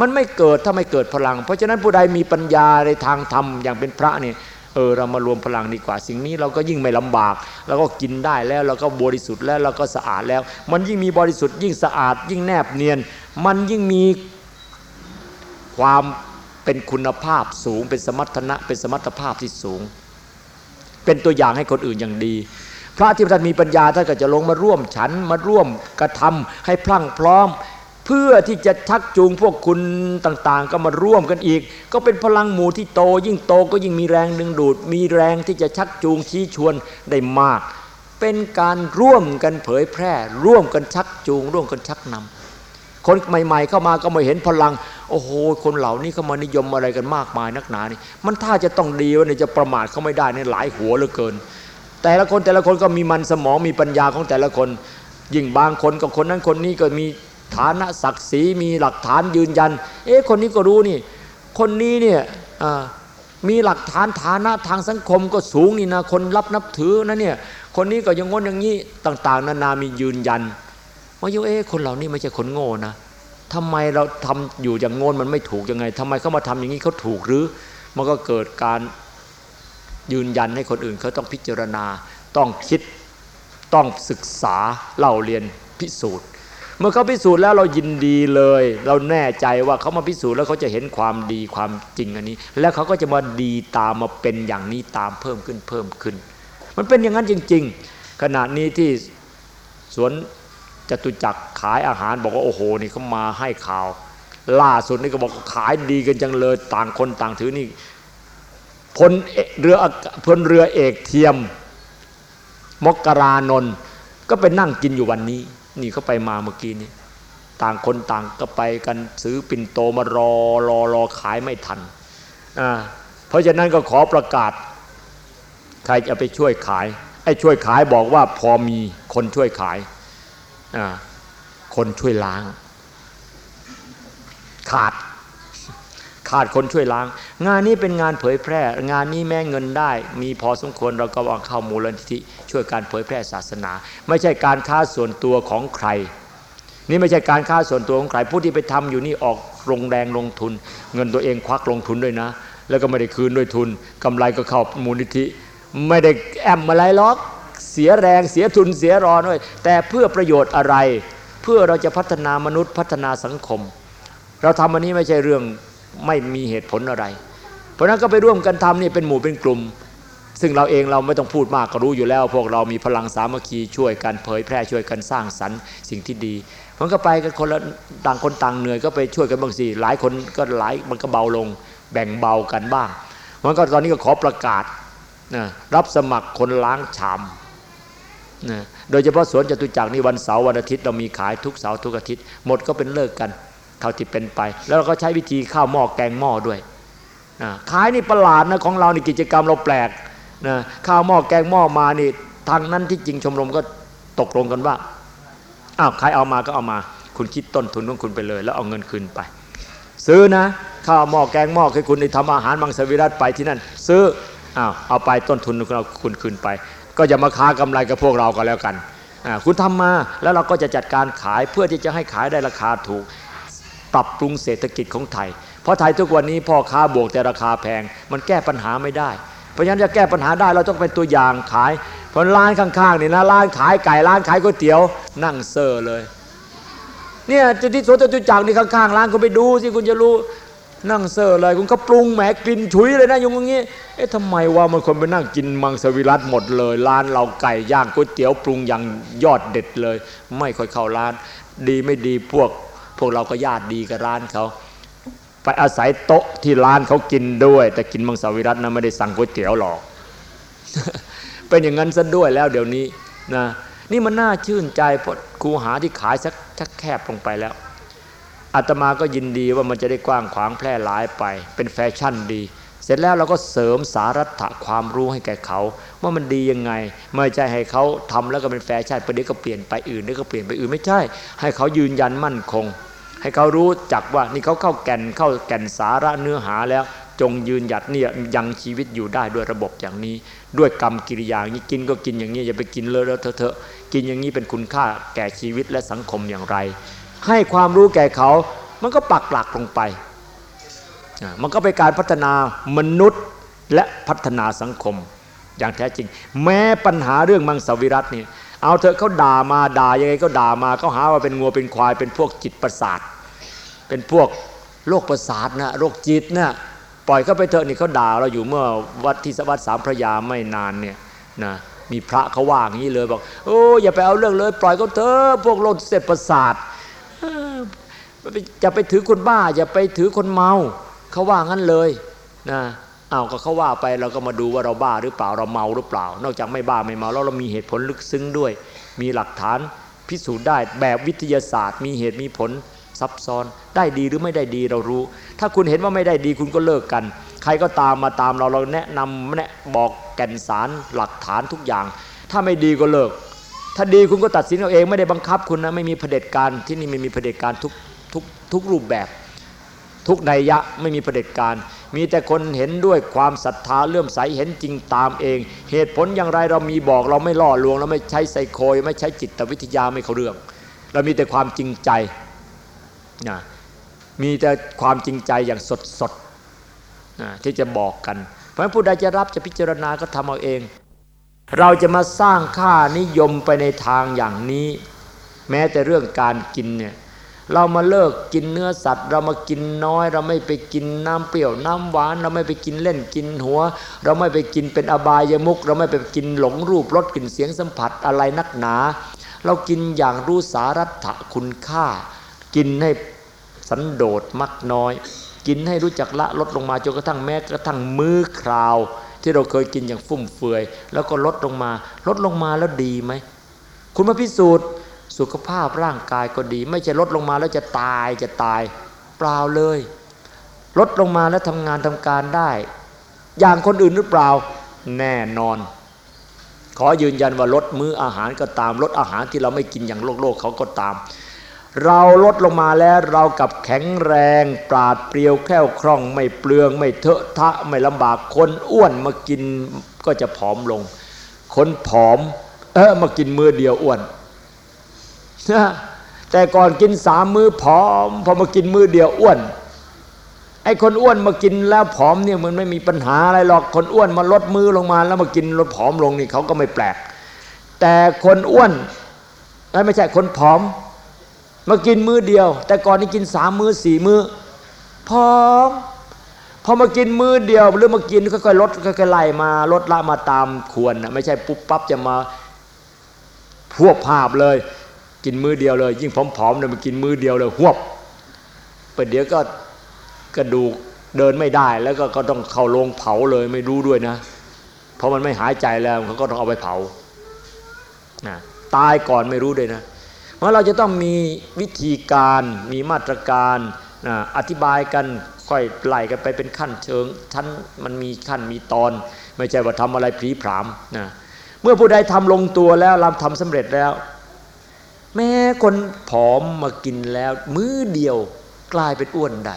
มันไม่เกิดถ้าไม่เกิดพลัง เพราะฉะนั้นผู้ใดมีปัญญาในทางธรรมอย่างเป็นพระเนี่ย เออเรามารวมพลังดีกว่าสิ่งนี้เราก็ยิ่งไม่ลำบากเราก็กินได้แล้วเราก็บริสุทธิ์แล้วเราก็สะอาดแล้ว มันยิ่งมีบริสุทธิ์ยิ่งสะอาด ยิ่งแนบเนียน มันยิ่งมีความเป็นคุณภาพสูง เป็นสมรรถนะเป็นสมรรถภาพที่สูง เป็นตัวอย่างให้คนอื่นอย่างดี พระที่ท่านมีปัญญาท่านก็จะลงมาร่วมฉันมาร่วมกระทำให้พลั่งพร้อม พื่อที่จะชักจูงพวกคุณต่างๆ ก็มาร่วมกันอีก ก็เป็นพลังหมู่ที่โต ยิ่งโตก็ยิ่งมีแรงดึงดูด มีแรงที่จะชักจูงชี้ชวนได้มาก เป็นการร่วมกันเผยแพร่ ร่วมกันชักจูง ร่วมกันชักนำคนใหม่ ๆ เข้ามาก็มาเห็นพลัง โอ้โหคนเหล่านี้เขามานิยมอะไรกันมากมายนักหนานี่มันถ้าจะต้องดีว่าเนี่ยจะประมาทเขาไม่ได้เนี่ยหลายหัวเหลือเกิน แต่ละคนแต่ละคนก็มีมันสมองมีปัญญาของแต่ละคนยิ่งบางคนกับคนนั้นคนนี้ก็มี ฐานะศักดิ์ศรีมีหลักฐานยืนยัน เอ๊ะคนนี้ก็รู้นี่ คนนี้เนี่ยมีหลักฐานฐานะทางสังคมก็สูงนี่นะคนรับนับถือนะเนี่ยคนนี้ก็ยังงนอย่างนี้ต่าง ๆ นานามียืนยันว่าโยเอ๊ะคนเหล่านี้ไม่ใช่คนโง่นะทำไมเราทำอยู่อย่างงนมันไม่ถูกยังไงทำไมเขามาทำอย่างนี้เขาถูกหรือ มันก็เกิดการยืนยันให้คนอื่นเขาต้องพิจารณาต้องคิดต้องศึกษาเล่าเรียนพิสูจน์ เมื่อเขาพิสูจน์แล้วเรายินดีเลย เราแน่ใจว่าเขามาพิสูจน์แล้วเขาจะเห็นความดีความจริงอันนี้ แล้วเขาก็จะมาดีตามมาเป็นอย่างนี้ตามเพิ่มขึ้นเพิ่มขึ้น มันเป็นอย่างนั้นจริง ๆ ขณะนี้ที่สวนจตุจักรขายอาหารบอกว่าโอ้โหนี่เขามาให้ข่าว ล่าสุดนี่ก็บอกขายดีกันจังเลยต่างคนต่างถือนี่พลเรือพลเรือเอกเทียม มกรานนท์ก็ไปนั่งกินอยู่วันนี้ นี่เขาไปมาเมื่อกี้นี้ต่างคนต่างก็ไปกันซื้อปิ่นโตมารอรอรอขายไม่ทันอ่าเพราะฉะนั้นก็ขอประกาศ ใครจะไปช่วยขาย ไอ้ช่วยขายบอกว่าพอมีคนช่วยขายอ่าคนช่วยล้าง ขาดขาดคนช่วยล้าง งานนี้เป็นงานเผยแพร่ งานนี้แม้เงินได้ มีพอสมควรเราก็วางเข้ามูลนิธิ ช่วยการเผยแพร่ศาสนา ไม่ใช่การค้าส่วนตัวของใคร นี่ไม่ใช่การค้าส่วนตัวของใครผู้ที่ไปทำอยู่นี่ออกลงแรงลงทุน เงินตัวเองควักลงทุนด้วยนะ แล้วก็ไม่ได้คืนด้วยทุนกำไรก็เข้ามูลนิธิ ไม่ได้แอมอะไรหรอกเสียแรงเสียทุนเสียรอด้วยแต่เพื่อประโยชน์อะไร เพื่อเราจะพัฒนามนุษย์พัฒนาสังคม เราทำอันนี้ไม่ใช่เรื่องไม่มีเหตุผลอะไร เพราะนั้นก็ไปร่วมกันทำนี่เป็นหมู่เป็นกลุ่ม ซึ่งเราเองเราไม่ต้องพูดมากก็รู้อยู่แล้ว พวกเรามีพลังสามัคคีช่วยกันเผยแพร่ช่วยกันสร้างสรรค์สิ่งที่ดีมันก็ไปกันคนละต่างคนต่างเหนื่อยก็ไปช่วยกันบางสิหลายคนก็หลายมันก็เบาลง แบ่งเบากันบ้างมันก็ตอนนี้ก็ขอประกาศนะรับสมัครคนล้างชามนะโดยเฉพาะสวนจตุจักรนี่วันเสาร์วันอาทิตย์เรามีขายทุกเสาร์ทุกอาทิตย์หมดก็เป็นเลิกกันเท่าที่เป็นไป แล้วเราก็ใช้วิธีข้าวหม้อแกงหม้อด้วยขายนี่ประหลาดนะของเราในกิจกรรมเราแปลก นะข้าวหม้อแกงหม้อมานี่ทางนั้นที่จริงชมรมก็ตกลงกันว่าอ้าวใครเอามาก็เอามา คุณคิดต้นทุนของคุณไปเลย แล้วเอาเงินคืนไป ซื้อนะข้าวหม้อแกงหม้อคือคุณได้ทำอาหารมังสวิรัตไปที่นั่น ซื้ออ้าวเอาไปต้นทุนของเราคุณคืนไป ก็อย่ามาค้ากำไรกับพวกเราก็แล้วกันคุณทำมาแล้วเราก็จะจัดการขายเพื่อที่จะให้ขายได้ราคาถูกปรับปรุงเศรษฐกิจของไทย เพราะไทยทุกวันนี้พ่อค้าบวกแต่ราคาแพง มันแก้ปัญหาไม่ได้ เพราะฉะนั้นจะแก้ปัญหาได้เราต้องเป็นตัวอย่างขายเพราะร้านข้างๆนี่นะร้านขายไก่ร้านขายก๋วยเตี๋ยวนั่งเซอร์เลยเนี่ยจะที่สวนจตุจักรนี่ข้างๆร้านคุณไปดูสิคุณจะรู้นั่งเซอร์เลยคุณก็ปรุงแหมกลิ่นฉุยเลยนะอย่างงี้เอ๊ะทำไมว่ามันคนไปนั่งกินมังสวิรัตหมดเลย ร้านเราไก่ย่างก๋วยเตี๋ยวปรุงอย่างยอดเด็ดเลย ไม่ค่อยเข้าร้าน ดีไม่ดีพวก พวกเราก็ญาติดีกับร้านเขา ไปอาศัยโต๊ะที่ร้านเขากินด้วย แต่กินมังสวิรัตนะไม่ได้สั่งก๋วยเตี๋ยวหรอก เป็นอย่างนั้นซะด้วยแล้วเดี๋ยวนี้นะนี่มันน่าชื่นใจเพราะครูหาที่ขายสักชักแคบลงไปแล้วอาตมาก็ยินดีว่ามันจะได้กว้างขวางแพร่หลายไป เป็นแฟชั่นดี เสร็จแล้วเราก็เสริมสารัตความรู้ให้แก่เขา ว่ามันดียังไง ไม่ใช่ให้เขาทำแล้วก็เป็นแฟชั่นประเดี๋ยวก็เปลี่ยนไปอื่นเดี๋ยวก็เปลี่ยนไปอื่นไม่ใช่ ให้เขายืนยันมั่นคง ให้เขารู้จักว่านี่เขาเข้าแก่นเข้าแก่นสาระเนื้อหาแล้วจงยืนหยัดเนี่ยยังชีวิตอยู่ได้ด้วยระบบอย่างนี้ ด้วยกรรมกิริยาอย่างนี้กินก็กินอย่างนี้อย่าไปกินเลอะเลอะเทอะกินอย่างนี้เป็นคุณค่าแก่ชีวิตและสังคมอย่างไร ให้ความรู้แก่เขา มันก็ปักหลักลงไปมันก็เป็นการพัฒนามนุษย์และพัฒนาสังคมอย่างแท้จริง แม้ปัญหาเรื่องมังสวิรัตเนี่ย เอาเถอะเขาด่ามาด่ายังไงก็ด่ามาเขาหาว่าเป็นงัวเป็นควายเป็นพวกจิตประสาท เป็นพวกโรคประสาทนะโรคจิตนะปล่อยเขาไปเถอะนี่เขาด่าเราอยู่เมื่อวัดที่สวัสดิ์สามพระยาไม่นานเนี่ยนะมีพระเขาว่าอย่างนี้เลยบอกโอ้อย่าไปเอาเรื่องเลย ปล่อยเขาเถอะพวกโรคเสพประสาทจะไปถือคนบ้าอย่าไปถือคนเมาเขาว่างั้นเลยนะ เอาก็เขาว่าไปเราก็มาดูว่าเราบ้าหรือเปล่าเราเมาหรือเปล่า นอกจากไม่บ้าไม่เมาแล้วเรามีเหตุผลลึกซึ้งด้วย มีหลักฐานพิสูจน์ได้แบบวิทยาศาสตร์ มีเหตุมีผลซับซ้อนได้ดีหรือไม่ได้ดีเรารู้ ถ้าคุณเห็นว่าไม่ได้ดีคุณก็เลิกกัน ใครก็ตามมาตามเราเราแนะนำแนะบอกแก่นสารหลักฐานทุกอย่าง ถ้าไม่ดีก็เลิก ถ้าดีคุณก็ตัดสินเอาเองไม่ได้บังคับคุณนะไม่มีเผด็จการที่นี่ไม่มีเผด็จการทุกทุกทุกรูปแบบ ทุกนัยยะไม่มีประเด็จการ มีแต่คนเห็นด้วยความศรัทธาเลื่อมใสเห็นจริงตามเอง เหตุผลอย่างไรเรามีบอกเราไม่ล่อลวงเราไม่ใช้ไซโคย ไม่ใช้จิตวิทยาไม่เขาเรื่อง เรามีแต่ความจริงใจนะมีแต่ความจริงใจอย่างสดสดนะที่จะบอกกัน เพราะฉะนั้นผู้ใดจะรับจะพิจารณาก็ทำเอาเอง เราจะมาสร้างค่านิยมไปในทางอย่างนี้ แม้แต่เรื่องการกินเนี่ย เรามาเลิกกินเนื้อสัตว์ เรามากินน้อย เราไม่ไปกินน้ำเปรี้ยวน้ำหวาน เราไม่ไปกินเล่นกินหัว เราไม่ไปกินเป็นอบายมุก เราไม่ไปกินหลงรูปรสกลิ่นเสียงสัมผัสอะไรนักหนา เรากินอย่างรู้สารัตคุณค่า กินให้สันโดษมักน้อย กินให้รู้จักละลดลงมาจนกระทั่งแม้กระทั่งมื้อคราว ที่เราเคยกินอย่างฟุ่มเฟือย แล้วก็ลดลงมา ลดลงมาแล้วดีไหมคุณมาพิสูจน์ สุขภาพร่างกายก็ดี ไม่ใช่ลดลงมาแล้วจะตายจะตายเปล่าเลย ลดลงมาแล้วทำงานทำการได้ อย่างคนอื่นหรือเปล่าแน่นอน ขอยืนยันว่าลดมื้ออาหารก็ตามลดอาหารที่เราไม่กินอย่างโลกโลกเขาก็ตาม เราลดลงมาแล้วเรากับแข็งแรง ปราดเปรียวแคล่วคล่องไม่เปลือง ไม่เถอะทะไม่ลำบากคนอ้วนมากินก็จะผอมลง คนผอมเออมากินมือเดียวอ้วน แต่ก่อนกินสามมือผอม พอมากินมือเดียวอ้วน ไอ้คนอ้วนมากินแล้วผอมเนี่ยมันไม่มีปัญหาอะไรหรอกคนอ้วนมาลดมือลงมา แล้วมากินลดผอมลงนี่เขาก็ไม่แปลก แต่คนอ้วนไม่ใช่คนผอม มากินมือเดียว แต่ก่อนนี่กินสามมือสี่มือผอมพอมากินมือเดียวหรือมากินค่อยๆลดค่อยๆไล่มาลดละมาตามควรนะไม่ใช่ปุ๊บปั๊บจะมาพวกภาพเลย กินมือเดียวเลย ยิ่งผอมๆเนี่ยมันกินมือเดียวเลยหวบไปเดี๋ยวก็กระดูกเดินไม่ได้แล้วก็ก็ต้องเข้าโรงเผาเลยไม่รู้ด้วยนะ เพราะมันไม่หายใจแล้วเขาก็ต้องเอาไปเผานะตายก่อนไม่รู้เลยนะเพราะเราจะต้องมีวิธีการมีมาตรการนะอธิบายกันค่อยไล่กันไปเป็นขั้นเชิงชั้นมันมีขั้นมีตอน ไม่ใช่ว่าทำอะไรผีผามนะเมื่อผู้ใดทำลงตัวแล้วรำทำสำเร็จแล้ว แม้คนผอมมากินแล้ว มื้อเดียวกลายเป็นอ้วนได้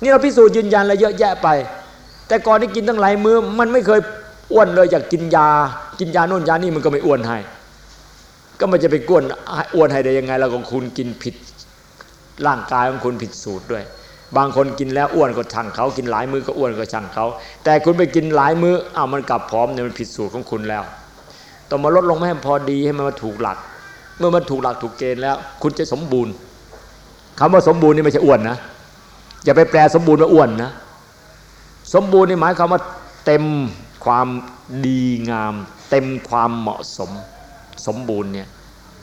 นี่เราพิสูจน์ยืนยันแล้วเยอะแยะไป แต่ก่อนที่กินตั้งหลายมือ้อมันไม่เคยอ้วนเลยอยากกินยา กินยาโน่นยานี่มันก็ไม่อ้วนให้ ก็มันจะไปก้วนอ้วนให้ได้ยังไงเราก็คุณกินผิดร่างกายของคุณผิดสูตรด้วย บางคนกินแล้วอ้วนก็ช่างเขากินหลายมือก็อ้วนก็ช่างเขา แต่คุณไปกินหลายมืออ้าวมันกลับพร้อมเนี่ยมันผิดสูตรของคุณแล้ว ต้องมาลดลงให้พอดีให้มันมาถูกหลัก เมื่อมันถูกหลักถูกเกณฑ์แล้ว คุณจะสมบูรณ์คำว่าสมบูรณ์นี่ไม่ใช่อ้วนนะอย่าไปแปลสมบูรณ์ว่าอ้วนนะสมบูรณ์นี่หมายความว่าเต็มความดีงาม เต็มความเหมาะสม สมบูรณ์เนี่ย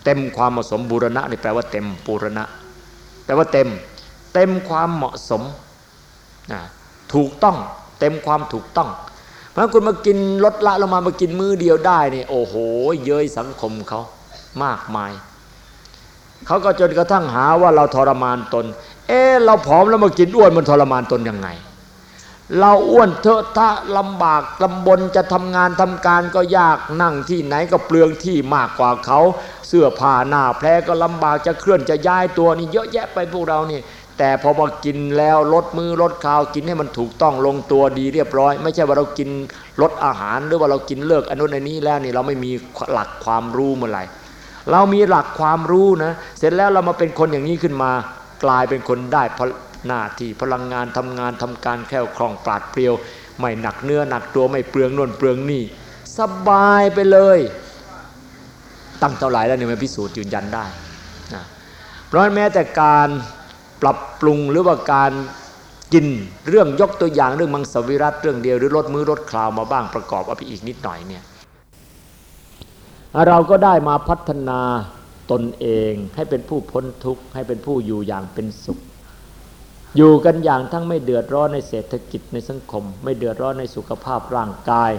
เต็มความเหมาะสมบูรณะนี่แปลว่าเต็มปูรณะแปลว่าเต็ม เต็มความเหมาะสมนะถูกต้อง เต็มความถูกต้องเพราะคุณมากินลดละลงมามากินมือเดียวได้เนี่ยโอ้โห เย้ยสังคมเขา มากมาย เขาก็จนกระทั่งหาว่าเราทรมานตน เออเราผอมแล้วมากินอ้วนมันทรมานตนยังไง เราอ้วนเถอะถ้าลำบากลำบนจะทำงานทำการก็ยากนั่งที่ไหนก็เปลืองที่มากกว่าเขา เสื้อผ้าหน้าแผลก็ลำบากจะเคลื่อนจะย้ายตัวนี่เยอะแยะไปพวกเรานี่แต่พอมากินแล้วลดมือลดข่าวกินให้มันถูกต้องลงตัวดีเรียบร้อย ไม่ใช่ว่าเรากินลดอาหารหรือว่าเรากินเลิกอนนู้นอันนี้แล้วนี่เราไม่มีหลักความรู้เมื่อไหร่ เรามีหลักความรู้นะ เสร็จแล้วเรามาเป็นคนอย่างนี้ขึ้นมา กลายเป็นคนได้พหน้าที่พลังงานทำงานทำการแค่คล่องปราดเปรียว ไม่หนักเนื้อหนักตัวไม่เปลืองนวนเปลืองนี่ สบายไปเลย ตั้งเท่าไหร่แล้วเนี่ยมันพิสูจน์ยืนยันได้นะเพราะแม้แต่การปรับปรุงหรือว่าการกินเรื่องยกตัวอย่างเรื่องมังสวิรัตเรื่องเดียวหรือลดมือลดคราวมาบ้างประกอบเอาไปอีกนิดหน่อยเนี่ย เราก็ได้มาพัฒนาตนเองให้เป็นผู้พ้นทุกข์ ให้เป็นผู้อยู่อย่างเป็นสุข อยู่กันอย่างทั้งไม่เดือดร้อนในเศรษฐกิจในสังคม ไม่เดือดร้อนในสุขภาพร่างกาย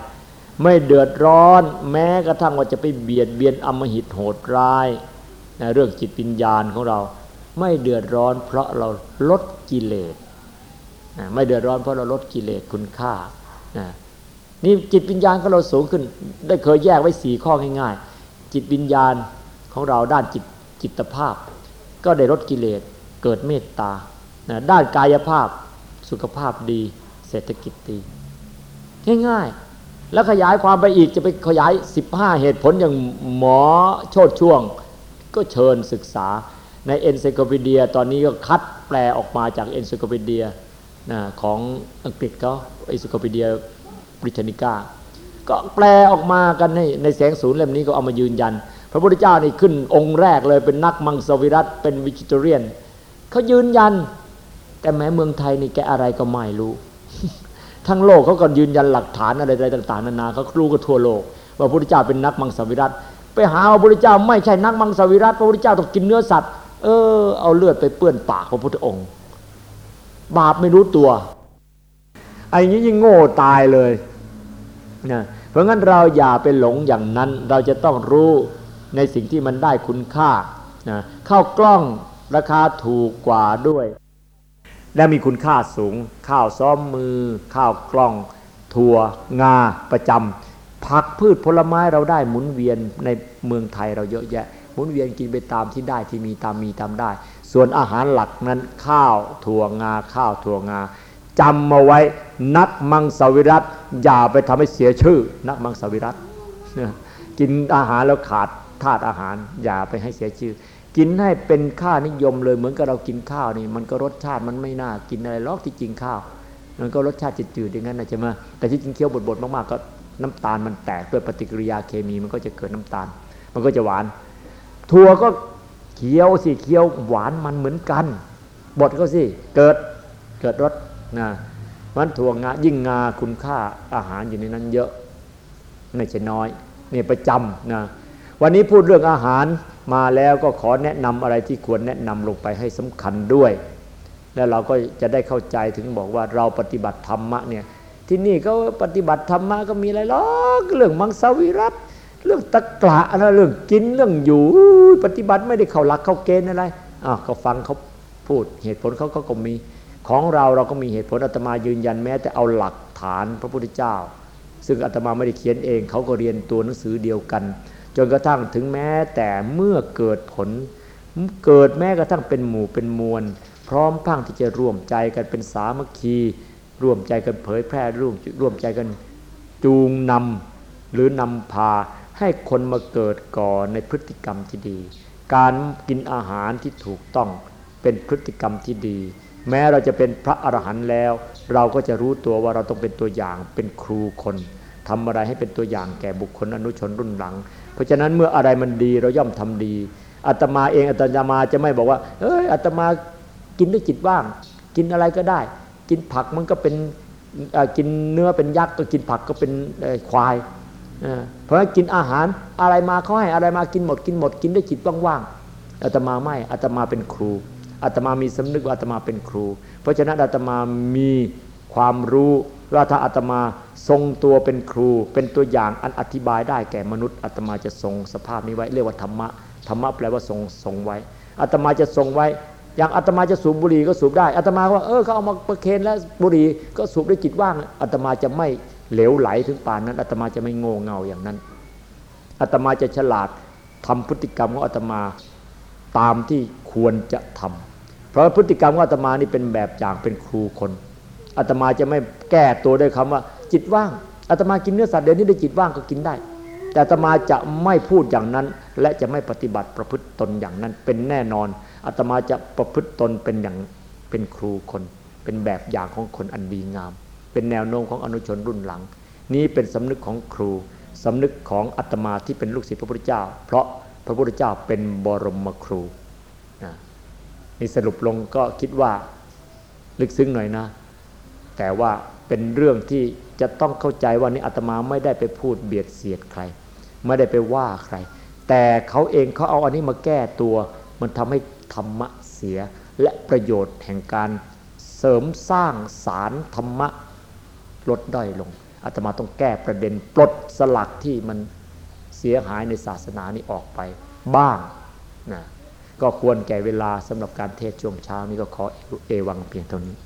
ไม่เดือดร้อน แม้กระทั่งว่าจะไปเบียดเบียนอมหิตโหดร้ายในเรื่องจิตวิญญาณของเรา ไม่เดือดร้อนเพราะเราลดกิเลสไม่เดือดร้อนเพราะเราลดกิเลสคุณค่า นี่จิตวิญญาณของเราสูงขึ้น ได้เคยแยกไว้สี่ข้อง่าย ๆ จิตวิญญาณของเราด้านจิตจิตภาพ ก็ได้ลดกิเลสเกิดเมตตาด้านกายภาพสุขภาพดี เศรษฐกิจดีง่ายๆ แล้วขยายความไปอีกจะไปขยาย 15 เหตุผลอย่างหมอโชดช่วง ก็เชิญศึกษาใน encyclopedia ตอนนี้ก็คัดแปลออกมาจาก encyclopedia ของอังกฤษก็ Encyclopedia Britannica ก็แปลออกมากันในในแสงศูนย์เล่มนี้ก็เอามายืนยัน พระพุทธเจ้านี่ขึ้นองค์แรกเลยเป็นนักมังสวิรัติเป็น vegetarianเขายืนยัน แต่แม้เมืองไทยนี่แกอะไรก็ไม่รู้ ทั้งโลกเขาก็ยืนยันหลักฐานอะไรต่าง ๆ นานาเขารู้กันทั่วโลก ว่าพระพุทธเจ้าเป็นนักมังสวิรัตไปหาว่าพระพุทธเจ้าไม่ใช่นักมังสวิรัตพระพุทธเจ้าต้องกินเนื้อสัตว์เออเอาเลือดไปเปื้อนปากพระพุทธองค์ บาปไม่รู้ตัว อ้นี้ยิ่งโง่ตายเลยนะเพราะงั้นเราอย่าไปหลงอย่างนั้น เราจะต้องรู้ในสิ่งที่มันได้คุณค่านะข้าวกล้องราคาถูกกว่าด้วย และมีคุณค่าสูง ข้าวซ้อมมือ ข้าวกล้อง ถั่วงาประจำผักพืชผลไม้เราได้หมุนเวียนในเมืองไทยเราเยอะแยะหมุนเวียนกินไปตามที่ได้ที่มีตามมีตามได้ ส่วนอาหารหลักนั้นข้าวถั่วงา ข้าวถั่วงา จำมาไว้นักมังสวิรัตอย่าไปทำให้เสียชื่อ นักมังสวิรัตกินอาหารแล้วขาดธาตุอาหาร อย่าไปให้เสียชื่อ กินให้เป็นค่านิยมเลยเหมือนกับเรากินข้าวนี่มันก็รสชาติมันไม่น่ากินอะไรลอกที่จริงข้าว มันก็รสชาติจืดๆอย่างนั้นนะใช่ไหมแต่ที่จริงเคี้ยวบดๆมากๆก็น้ำตาลมันแตกด้วยปฏิกิริยาเคมีมันก็จะเกิดน้ำตาล มันก็จะหวานถั่วก็เคี้ยวสิเคี้ยวหวานมันเหมือนกันบดก็สิเกิดเกิดรส นะมันถั่วงายิ่งงาคุณค่าอาหารอยู่ในนั้นเยอะไม่ใช่น้อยเนี่ยประจำนะวันนี้พูดเรื่องอาหารมาแล้วก็ขอแนะนำอะไรที่ควรแนะนำลงไปให้สำคัญด้วย แล้วเราก็จะได้เข้าใจถึงบอกว่าเราปฏิบัติธรรมะเนี่ยที่นี่ก็ปฏิบัติธรรมะก็มีอะไรล้อกเรื่องมังสวิรัตเรื่องตะกละนะเรื่องกินเรื่องอยู่ ปฏิบัติไม่ได้เข้าหลักเข้าเกณฑ์อะไรอะก็ฟังเขาพูดเหตุผลเขาก็มี ของเราเราก็มีเหตุผลอาตมายืนยันแม้แต่เอาหลักฐานพระพุทธเจ้า ซึ่งอาตมาไม่ได้เขียนเองเขาก็เรียนตัวหนังสือเดียวกัน จนกระทั่งถึงแม้แต่เมื่อเกิดผล เกิดแม้กระทั่งเป็นหมู่เป็นมวล พร้อมพังที่จะร่วมใจกันเป็นสามัคคีร่วมใจกันเผยแพร่ร่วมร่วมใจกันจูงนำหรือนำพาให้คนมาเกิดก่อในพฤติกรรมที่ดี การกินอาหารที่ถูกต้องเป็นพฤติกรรมที่ดี แม้เราจะเป็นพระอรหันต์แล้ว เราก็จะรู้ตัวว่าเราต้องเป็นตัวอย่างเป็นครูคนทำอะไรให้เป็นตัวอย่างแก่บุคคลอนุชนรุ่นหลัง เพราะฉะนั้นเมื่ออะไรมันดีเราย่อมทำดีอาตมาเองอาตมาจะไม่บอกว่าเอ้ยอาตมากินด้วยจิตว่าง กินอะไรก็ได้ กินผักมันก็เป็นกินเนื้อเป็นยักษ์ก็กินผักก็เป็นควายเพราะกินอาหารอะไรมาเขาให้อะไรมากินหมดกินหมดกินด้วยจิตว่างๆอาตมาไม่อาตมาเป็นครู อาตมามีสำนึกว่าอาตมาเป็นครู เพราะฉะนั้นอาตมามีความรู้ว่าถ้าอาตมาทรงตัวเป็นครู เป็นตัวอย่างอันอธิบายได้แก่มนุษย์อาตมาจะทรงสภาพนี้ไว้ เรียกว่าธรรมะธรรมะแปลว่าทรงทรงไว้อาตมาจะทรงไว้ อย่างอาตมาจะสูบบุหรี่ก็สูบได้อาตมาว่าเออเขาเอามาประเคนแล้วบุหรี่ก็สูบด้วยจิตว่างอาตมาจะไม่เหลวไหลถึงป่านนั้นอาตมาจะไม่โง่เงาอย่างนั้นอาตมาจะฉลาดทำพฤติกรรมของอาตมาตามที่ควรจะทำเพ ราะพฤติกรรมของอาตมานี่เป็นแบบอย่างเป็นครูคนอาตมาจะไม่แก้ตัวด้วยคำว่า จิตว่างอาตมากินเนื้อสัตว์เดี๋ยวนี้ได้จิตว่างก็กินได้ แต่อาตมาจะไม่พูดอย่างนั้น และจะไม่ปฏิบัติประพฤติตนอย่างนั้น เป็นแน่นอนอาตมาจะประพฤติตนเป็นอย่างเป็นครูคน เป็นแบบอย่างของคนอันดีงาม เป็นแนวโน้มของอนุชนรุ่นหลัง นี้เป็นสำนึกของครูสำนึกของอาตมาที่เป็นลูกศิษย์พระพุทธเจ้า เพราะพระพุทธเจ้าเป็นบรมครู นี่สรุปลงก็คิดว่าลึกซึ้งหน่อยนะ แต่ว่าเป็นเรื่องที่จะต้องเข้าใจว่านี่อาตมาไม่ได้ไปพูดเบียดเสียดใคร ไม่ได้ไปว่าใคร แต่เขาเองเขาเอาอันนี้มาแก้ตัว มันทำให้ธรรมะเสีย และประโยชน์แห่งการเสริมสร้างสารธรรมะลดด้อยลงอาตมาต้องแก้ประเด็นปลดสลักที่มันเสียหายในศาสนานี้ออกไปบ้างนะ ก็ควรแก่เวลาสำหรับการเทศช่วงเช้านี้ก็ขอเอวังเพียงเท่านี้